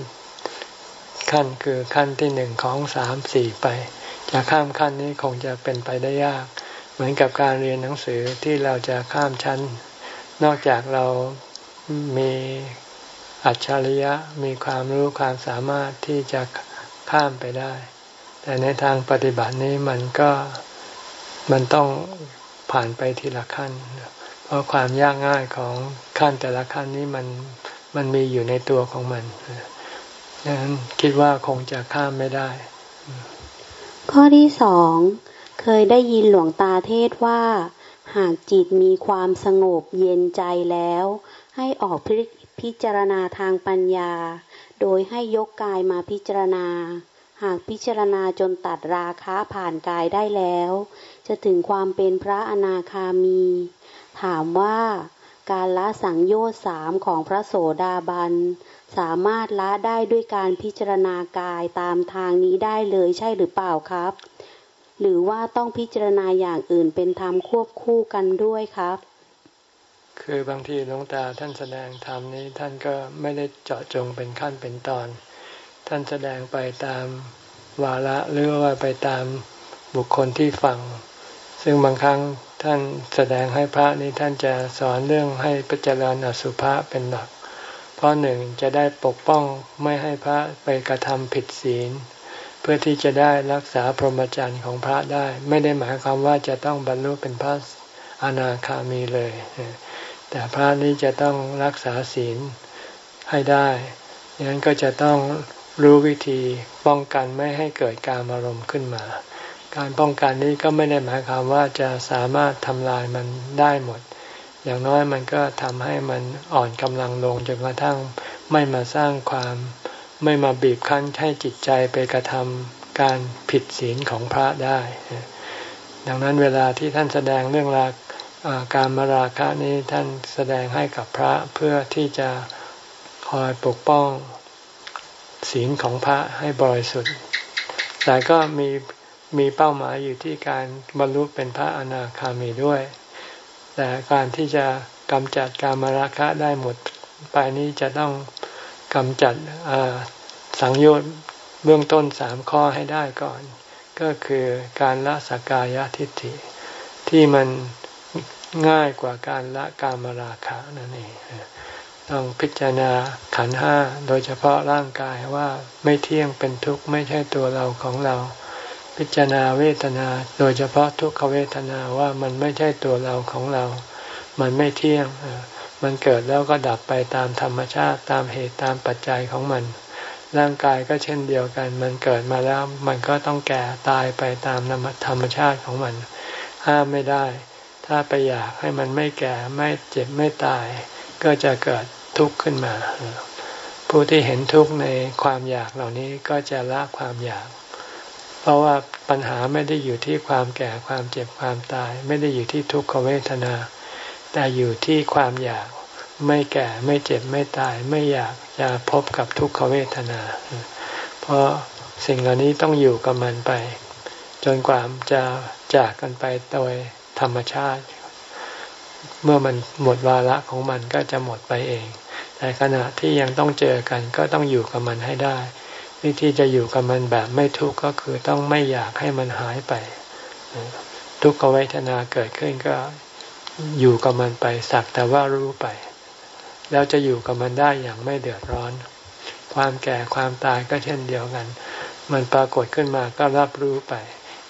ขั้นคือขั้นที่หนึ่งของสามสี่ไป จะข้ามขั้นนี้คงจะเป็นไปได้ยาก เหมือนกับการเรียนหนังสือที่เราจะข้ามชั้น นอกจากเรามีอัจฉริยะมีความรู้ความสามารถที่จะ ข้ามไปได้ แต่ในทางปฏิบัตินี้มันก็มันต้องผ่านไปทีละขั้น เพราะความยากง่ายของขั้นแต่ละขั้นนี้มันมันมีอยู่ในตัวของมันดังนั้นคิดว่าคงจะข้ามไม่ได้ ข้อที่สองเคยได้ยินหลวงตาเทศว่า หากจิตมีความสงบเย็นใจแล้ว ให้ออกพิจารณาทางปัญญา โดยให้ยกกายมาพิจารณา หากพิจารณาจนตัดราคะผ่านกายได้แล้ว จะถึงความเป็นพระอนาคามี ถามว่าการละสังโยชน์สามของพระโสดาบัน สามารถละได้ด้วยการพิจารณากายตามทางนี้ได้เลยใช่หรือเปล่าครับ หรือว่าต้องพิจารณาอย่างอื่นเป็นธรรมควบคู่กันด้วยครับ คือบางทีหลวงตาท่านแสดงธรรมนี้ท่านก็ไม่ได้เจาะจงเป็นขั้นเป็นตอน ท่านแสดงไปตามวาระหรือว่าไปตามบุคคลที่ฟัง ซึ่งบางครั้งท่านแสดงให้พระนี้ท่านจะสอนเรื่องให้พิจารณาสุภาเป็นหลัก เพราะหนึ่งจะได้ปกป้องไม่ให้พระไปกระทำผิดศีล เพื่อที่จะได้รักษาพรหมจรรย์ของพระได้ ไม่ได้หมายความว่าจะต้องบรรลุเป็นพระอนาคามีเลย แต่พระนี้จะต้องรักษาศีลให้ได้ดังนั้นก็จะต้องรู้วิธีป้องกันไม่ให้เกิดการอารมณ์ขึ้นมา การป้องกันนี้ก็ไม่ได้หมายความว่าจะสามารถทำลายมันได้หมด อย่างน้อยมันก็ทำให้มันอ่อนกำลังลงจนกระทั่งไม่มาสร้างความไม่มาบีบคั้นให้จิตใจไปกระทำการผิดศีลของพระได้ ดังนั้นเวลาที่ท่านแสดงเรื่องราว การมาราคะนี้ท่านแสดงให้กับพระเพื่อที่จะคอยปกป้องศีลของพระให้บริสุทธิ์ แต่ก็มีมีเป้าหมายอยู่ที่การบรรลุเป็นพระอนาคามีด้วย แต่การที่จะกำจัดการมาราคะได้หมดไปนี้จะต้องกำจัดสังโยชน์เบื้องต้นสามข้อให้ได้ก่อน ก็คือการละสกายทิฏฐิที่มัน ง่ายกว่าการละกามราคะนั่นเองต้องพิจารณาขันห้าโดยเฉพาะร่างกายว่าไม่เที่ยงเป็นทุกข์ไม่ใช่ตัวเราของเรา พิจารณาเวทนา โดยเฉพาะทุกขเวทนาว่ามันไม่ใช่ตัวเราของเรา มันไม่เที่ยง มันเกิดแล้วก็ดับไปตามธรรมชาติตามเหตุตามปัจจัยของมัน ร่างกายก็เช่นเดียวกัน มันเกิดมาแล้วมันก็ต้องแก่ตายไปตามธรรมชาติของมัน ห้ามไม่ได้ ถ้าไปอยากให้มันไม่แก่ไม่เจ็บไม่ตาย ก็จะเกิดทุกข์ขึ้นมา ผู้ที่เห็นทุกข์ในความอยากเหล่านี้ก็จะละความอยาก เพราะว่าปัญหาไม่ได้อยู่ที่ความแก่ความเจ็บความตาย ไม่ได้อยู่ที่ทุกขเวทนา แต่อยู่ที่ความอยากไม่แก่ไม่เจ็บไม่ตาย ไม่อยากจะพบกับทุกขเวทนา เพราะสิ่งเหล่านี้ต้องอยู่กับมันไป จนกว่าจะจากกันไปโดย ธรรมชาติ เมื่อมันหมดวาระของมันก็จะหมดไปเอง แต่ขณะที่ยังต้องเจอกันก็ต้องอยู่กับมันให้ได้ วิธีจะอยู่กับมันแบบไม่ทุกข์ก็คือต้องไม่อยากให้มันหายไป ทุกขเวทนาเกิดขึ้นก็อยู่กับมันไปสักแต่ว่ารู้ไป แล้วจะอยู่กับมันได้อย่างไม่เดือดร้อน ความแก่ความตายก็เช่นเดียวกัน มันปรากฏขึ้นมาก็รับรู้ไป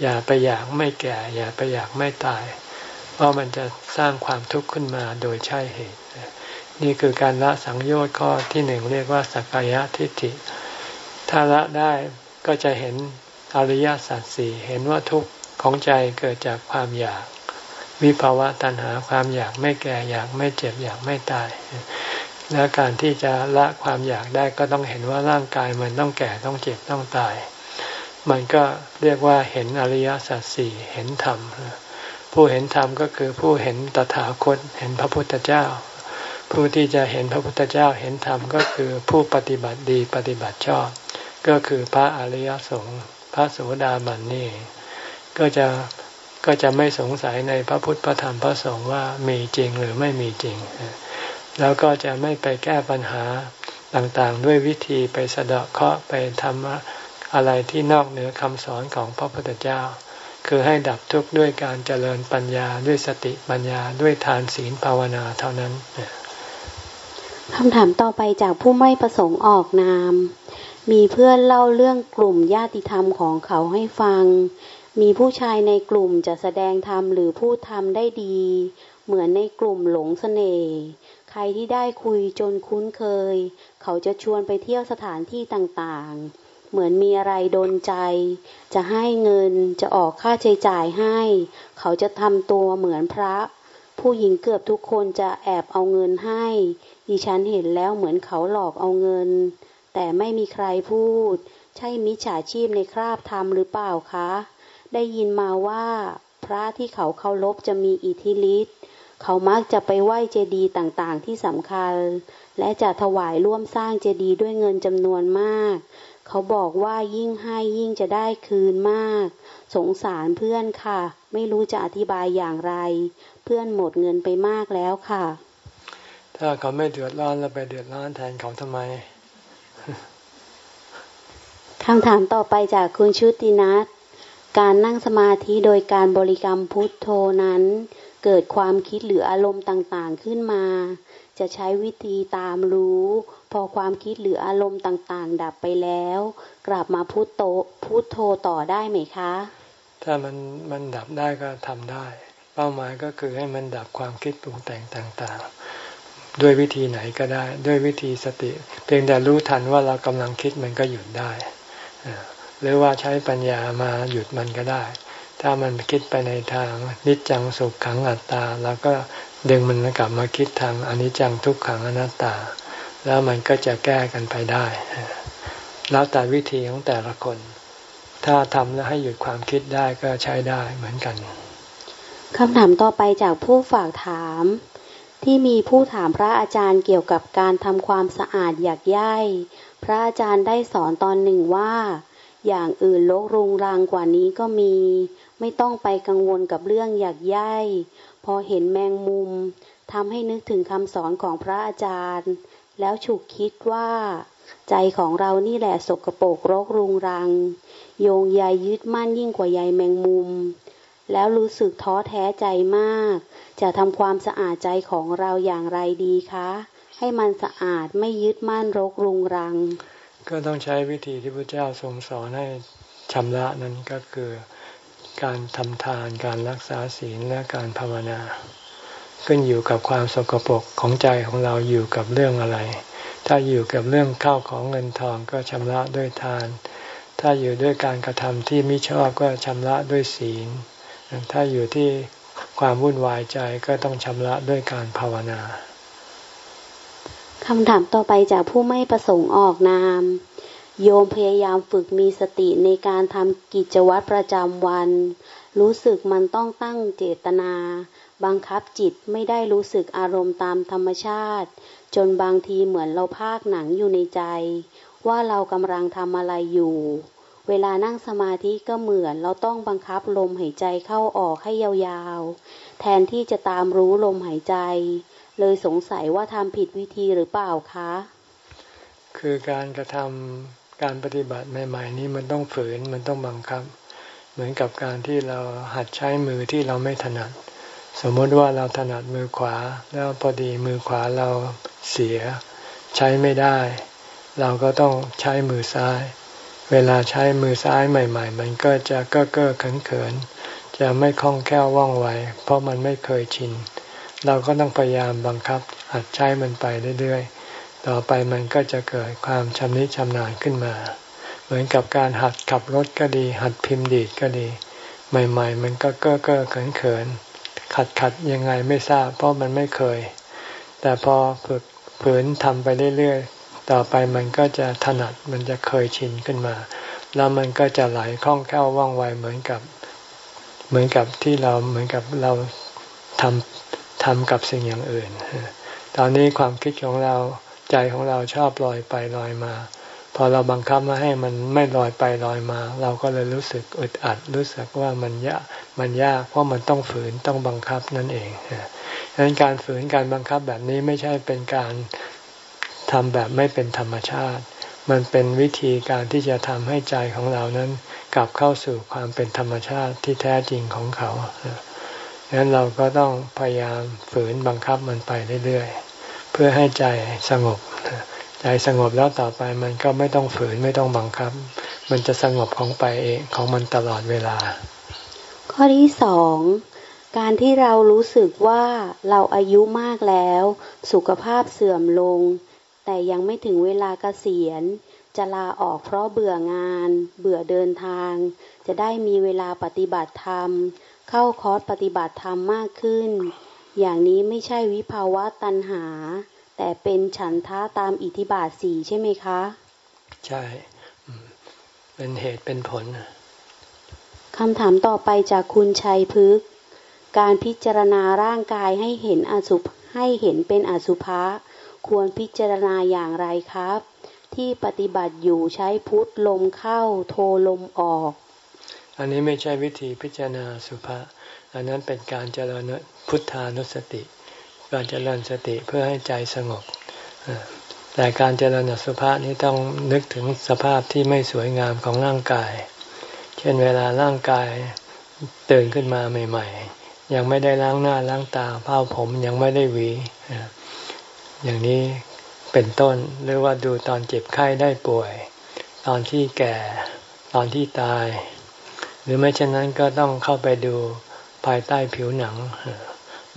อย่าไปอยากไม่แก่ อย่าไปอยากไม่ตาย เพราะมันจะสร้างความทุกข์ขึ้นมาโดยใช่เหตุ นี่คือการละสังโยชน์ข้อที่หนึ่งเรียกว่าสักกายทิฏฐิ ถ้าละได้ก็จะเห็นอริยสัจสี่เห็นว่าทุกข์ของใจเกิดจากความอยาก วิภาวะตัณหาความอยากไม่แก่อยากไม่เจ็บอยากไม่ตาย และการที่จะละความอยากได้ก็ต้องเห็นว่าร่างกายมันต้องแก่ต้องเจ็บต้องตาย มันก็เรียกว่าเห็นอริยสัจสี่เห็นธรรม ผู้เห็นธรรมก็คือผู้เห็นตถาคตเห็นพระพุทธเจ้า ผู้ที่จะเห็นพระพุทธเจ้าเห็นธรรมก็คือผู้ปฏิบัติดีปฏิบัติชอบ ก็คือพระอริยสงฆ์พระโสดาบันนี่ก็จะก็จะไม่สงสัยในพระพุทธพระธรรมพระสงฆ์ว่ามีจริงหรือไม่มีจริง แล้วก็จะไม่ไปแก้ปัญหาต่างๆ ด้วยวิธีไปสะเดาะเคาะไปทำ อะไรที่นอกเหนือคำสอนของพระพุทธเจ้า คือให้ดับทุกข์ด้วยการเจริญปัญญาด้วยสติปัญญาด้วยทานศีลภาวนาเท่านั้นคำถามต่อไปจากผู้ไม่ประสงค์ออกนาม มีเพื่อนเล่าเรื่องกลุ่มญาติธรรมของเขาให้ฟัง มีผู้ชายในกลุ่มจะแสดงธรรมหรือพูดธรรมได้ดี เหมือนในกลุ่มหลงสเสน่ห์ใครที่ได้คุยจนคุ้นเคย เขาจะชวนไปเที่ยวสถานที่ต่างๆ เหมือนมีอะไรโดนใจ จะให้เงินจะออกค่าใช้จ่ายให้ เขาจะทำตัวเหมือนพระ ผู้หญิงเกือบทุกคนจะแอบเอาเงินให้ ดิฉันเห็นแล้วเหมือนเขาหลอกเอาเงิน แต่ไม่มีใครพูด ใช่มิจฉาชีพในคราบธรรมหรือเปล่าคะ ได้ยินมาว่า พระที่เขาเคารพจะมีอิทธิฤทธิ์เขามักจะไปไหว้เจดีย์ต่างๆ ที่สำคัญ และจะถวายร่วมสร้างเจดีย์ด้วยเงินจำนวนมาก เขาบอกว่ายิ่งให้ยิ่งจะได้คืนมาก สงสารเพื่อนค่ะ ไม่รู้จะอธิบายอย่างไร เพื่อนหมดเงินไปมากแล้วค่ะ ถ้าเขาไม่เดือดร้อนเราไปเดือดร้อนแทนเขาทำไมคำถามต่อไปจากคุณชุตินัทการนั่งสมาธิโดยการบริกรรมพุทโธนั้น เกิดความคิดหรืออารมณ์ต่างๆขึ้นมา จะใช้วิธีตามรู้ พอความคิดหรืออารมณ์ต่างๆ ดับไปแล้ว กลับมาพุทโธพุทโธต่อได้ไหมคะ ถ้ามันมันดับได้ก็ทำได้ เป้าหมายก็คือให้มันดับความคิดปรุงแต่งต่างๆ ด้วยวิธีไหนก็ได้ ด้วยวิธีสติ เพียงแต่รู้ทันว่าเรากำลังคิดมันก็หยุดได้หรือว่าใช้ปัญญามาหยุดมันก็ได้ ถ้ามันคิดไปในทางนิจจังสุขขังอัตตา แล้วก็ดึงมันกลับมาคิดทางอนิจจังทุกขังอนัตตา แล้วมันก็จะแก้กันไปได้ แล้วแต่วิธีของแต่ละคน ถ้าทำแล้วให้หยุดความคิดได้ก็ใช้ได้เหมือนกันคำถามต่อไปจากผู้ฝากถาม ที่มีผู้ถามพระอาจารย์เกี่ยวกับการทำความสะอาดอยากย่ายพระอาจารย์ได้สอนตอนหนึ่งว่า อย่างอื่นลกรุงรังกว่านี้ก็มี ไม่ต้องไปกังวลกับเรื่องอยากย่ายพอเห็นแมงมุมทำให้นึกถึงคำสอนของพระอาจารย์ แล้วฉุกคิดว่า ใจของเรานี่แหละสกรปรกรกรุงรัง โยงใยยึดมั่นยิ่งกว่าใยแมงมุม แล้วรู้สึกท้อแท้ใจมาก จะทำความสะอาดใจของเราอย่างไรดีคะ ให้มันสะอาดไม่ยึดมั่นรกรุงรัง ก็ต้องใช้วิธีที่พระเจ้าทรงสอนให้ชำระนั้นก็คือการทำทานการรักษาศีลและการภาวนา ขึ้นอยู่กับความสกปรกของใจของเราอยู่กับเรื่องอะไร ถ้าอยู่กับเรื่องข้าวของเงินทองก็ชำระด้วยทาน ถ้าอยู่ด้วยการกระทำที่ไม่ชอบก็ชำระด้วยศีล ถ้าอยู่ที่ความวุ่นวายใจก็ต้องชำระด้วยการภาวนาคำถามต่อไปจากผู้ไม่ประสงค์ออกนาม โยมพยายามฝึกมีสติในการทำกิจวัตรประจำวัน รู้สึกมันต้องตั้งเจตนา บังคับจิตไม่ได้รู้สึกอารมณ์ตามธรรมชาติ จนบางทีเหมือนเราภาคหนังอยู่ในใจ ว่าเรากำลังทำอะไรอยู่ เวลานั่งสมาธิก็เหมือนเราต้องบังคับลมหายใจเข้าออกให้ยาวๆ แทนที่จะตามรู้ลมหายใจ เลยสงสัยว่าทำผิดวิธีหรือเปล่าคะ คือการกระทำการปฏิบัติใหม่ๆนี้มันต้องฝืนมันต้องบังคับ เหมือนกับการที่เราหัดใช้มือที่เราไม่ถนัด สมมติว่าเราถนัดมือขวา แล้วพอดีมือขวาเราเสีย ใช้ไม่ได้ เราก็ต้องใช้มือซ้าย เวลาใช้มือซ้ายใหม่ ๆ มันก็จะเก้อเก้อเขินเขินจะไม่คล่องแคล่วว่องไว เพราะมันไม่เคยชิน เราก็ต้องพยายามบังคับหัดใช้มันไปเรื่อยๆ ต่อไปมันก็จะเกิดความชำนิชำนาญขึ้นมา เหมือนกับการหัดขับรถก็ดี หัดพิมพ์ดีดก็ดี ใหม่ ๆ มันก็เก้อเก้อเขินเขัดขัดยังไงไม่ทราบ เพราะมันไม่เคย แต่พอฝึกฝืนทำไปเรื่อยๆ ต่อไปมันก็จะถนัดมันจะเคยชินขึ้นมา แล้วมันก็จะไหลคล่องแคล่วว่องไวเหมือนกับ เหมือนกับที่เราเหมือนกับเราทำทำกับสิ่งอย่างอื่น ตอนนี้ความคิดของเราใจของเราชอบลอยไปลอยมา พอเราบังคับมาให้มันไม่ลอยไปลอยมา เราก็เลยรู้สึกอึดอัดรู้สึกว่ามันยากมันยากเพราะมันต้องฝืนต้องบังคับนั่นเองดังนั้นการฝืนการบังคับแบบนี้ไม่ใช่เป็นการทำแบบไม่เป็นธรรมชาติ มันเป็นวิธีการที่จะทำให้ใจของเรานั้น กลับเข้าสู่ความเป็นธรรมชาติที่แท้จริงของเขาดังนั้นเราก็ต้องพยายามฝืนบังคับมันไปเรื่อยๆ เพื่อให้ใจสงบ ใจสงบแล้วต่อไปมันก็ไม่ต้องฝืนไม่ต้องบังคับ มันจะสงบของไปเองของมันตลอดเวลา ข้อที่สองการที่เรารู้สึกว่าเราอายุมากแล้ว สุขภาพเสื่อมลง แต่ยังไม่ถึงเวลาเกษียณ จะลาออกเพราะเบื่องาน เบื่อเดินทาง จะได้มีเวลาปฏิบัติธรรม เข้าคอร์สปฏิบัติธรรมมากขึ้น อย่างนี้ไม่ใช่วิภาวะตัณหา แต่เป็นฉันทะตามอิทธิบาทสี่ใช่ไหมคะ ใช่ เป็นเหตุเป็นผลคำถามต่อไปจากคุณชัยพึกการพิจารณาร่างกายให้เห็นอสุภให้เห็นเป็นอสุภะควรพิจารณาอย่างไรครับ ที่ปฏิบัติอยู่ใช้พุทลมเข้าโทลมออก อันนี้ไม่ใช่วิธีพิจารณาสุภาษอันนั้นเป็นการเจริญพุทธานุสติ การเจริญสติเพื่อให้ใจสงบ แต่การเจริญสุภาษนี้ต้องนึกถึงสภาพที่ไม่สวยงามของร่างกาย เช่นเวลาร่างกายตื่นขึ้นมาใหม่ ๆ ยังไม่ได้ล้างหน้าล้างตาเผ้าผมยังไม่ได้หวี อย่างนี้เป็นต้นหรือว่าดูตอนเจ็บไข้ได้ป่วย ตอนที่แก่ตอนที่ตาย หรือไม่เช่นนั้นก็ต้องเข้าไปดูภายใต้ผิวหนัง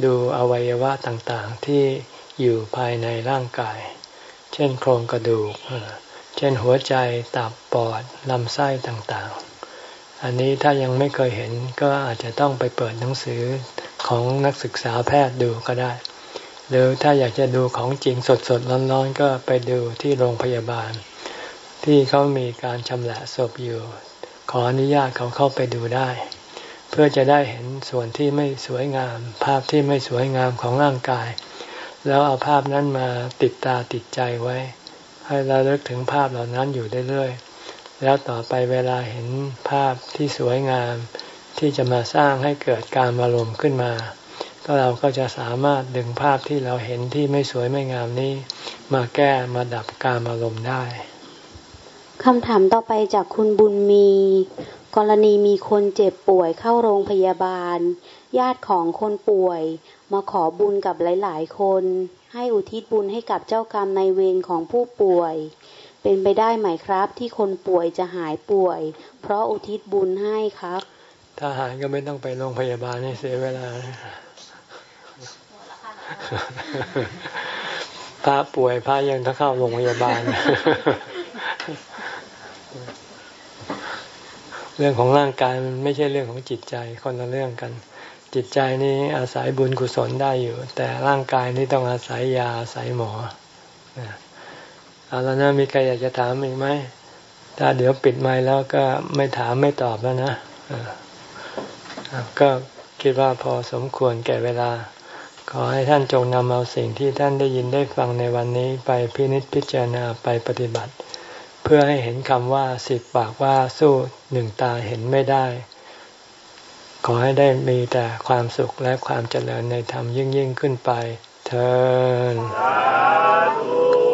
ดูอวัยวะต่างๆที่อยู่ภายในร่างกาย เช่นโครงกระดูก เช่นหัวใจ ตับ ปอด ลำไส้ต่างๆ อันนี้ถ้ายังไม่เคยเห็นก็อาจจะต้องไปเปิดหนังสือของนักศึกษาแพทย์ดูก็ได้ หรือถ้าอยากจะดูของจริงสดๆร้อนๆ ก็ไปดูที่โรงพยาบาล ที่เขามีการชำละศพอยู่ ขออนุญาตเขาเข้าไปดูได้ เพื่อจะได้เห็นส่วนที่ไม่สวยงาม ภาพที่ไม่สวยงามของร่างกาย แล้วเอาภาพนั้นมาติดตาติดใจไว้ ให้เราเลิกถึงภาพเหล่านั้นอยู่เรื่อยๆแล้วต่อไปเวลาเห็นภาพที่สวยงาม ที่จะมาสร้างให้เกิดการอารมณ์ขึ้นมา ก็เราก็จะสามารถดึงภาพที่เราเห็นที่ไม่สวยไม่งามนี้ มาแก้มาดับการอารมณ์ได้คำถามต่อไปจากคุณบุญมี กรณีมีคนเจ็บป่วยเข้าโรงพยาบาล ญาติของคนป่วย มาขอบุญกับหลาย ๆ คน ให้อุทิศบุญให้กับเจ้ากรรมในเวรของผู้ป่วย เป็นไปได้ไหมครับ ที่คนป่วยจะหายป่วย เพราะอุทิศบุญให้ครับ ถ้าหายก็ไม่ต้องไปโรงพยาบาลให้เสียเวลาพระป่วยพระยังต้องเข้าโรงพยาบาล เรื่องของร่างกายมันไม่ใช่เรื่องของจิตใจคนละเรื่องกัน จิตใจนี่อาศัยบุญกุศลได้อยู่ แต่ร่างกายนี่ต้องอาศัยยาอาศัยหมอเอาแล้วนะมีใครอยากจะถามอีกไหมถ้าเดี๋ยวปิดไม้แล้วก็ไม่ถามไม่ตอบแล้วนะก็คิดว่าพอสมควรแก่เวลา ขอให้ท่านจงนำเอาสิ่งที่ท่านได้ยินได้ฟังในวันนี้ไปพินิจพิจารณาไปปฏิบัติ เพื่อให้เห็นคำว่าสิบปากว่าสู้หนึ่งตาเห็นไม่ได้ ขอให้ได้มีแต่ความสุขและความเจริญในธรรมยิ่งยิ่งขึ้นไป เธอ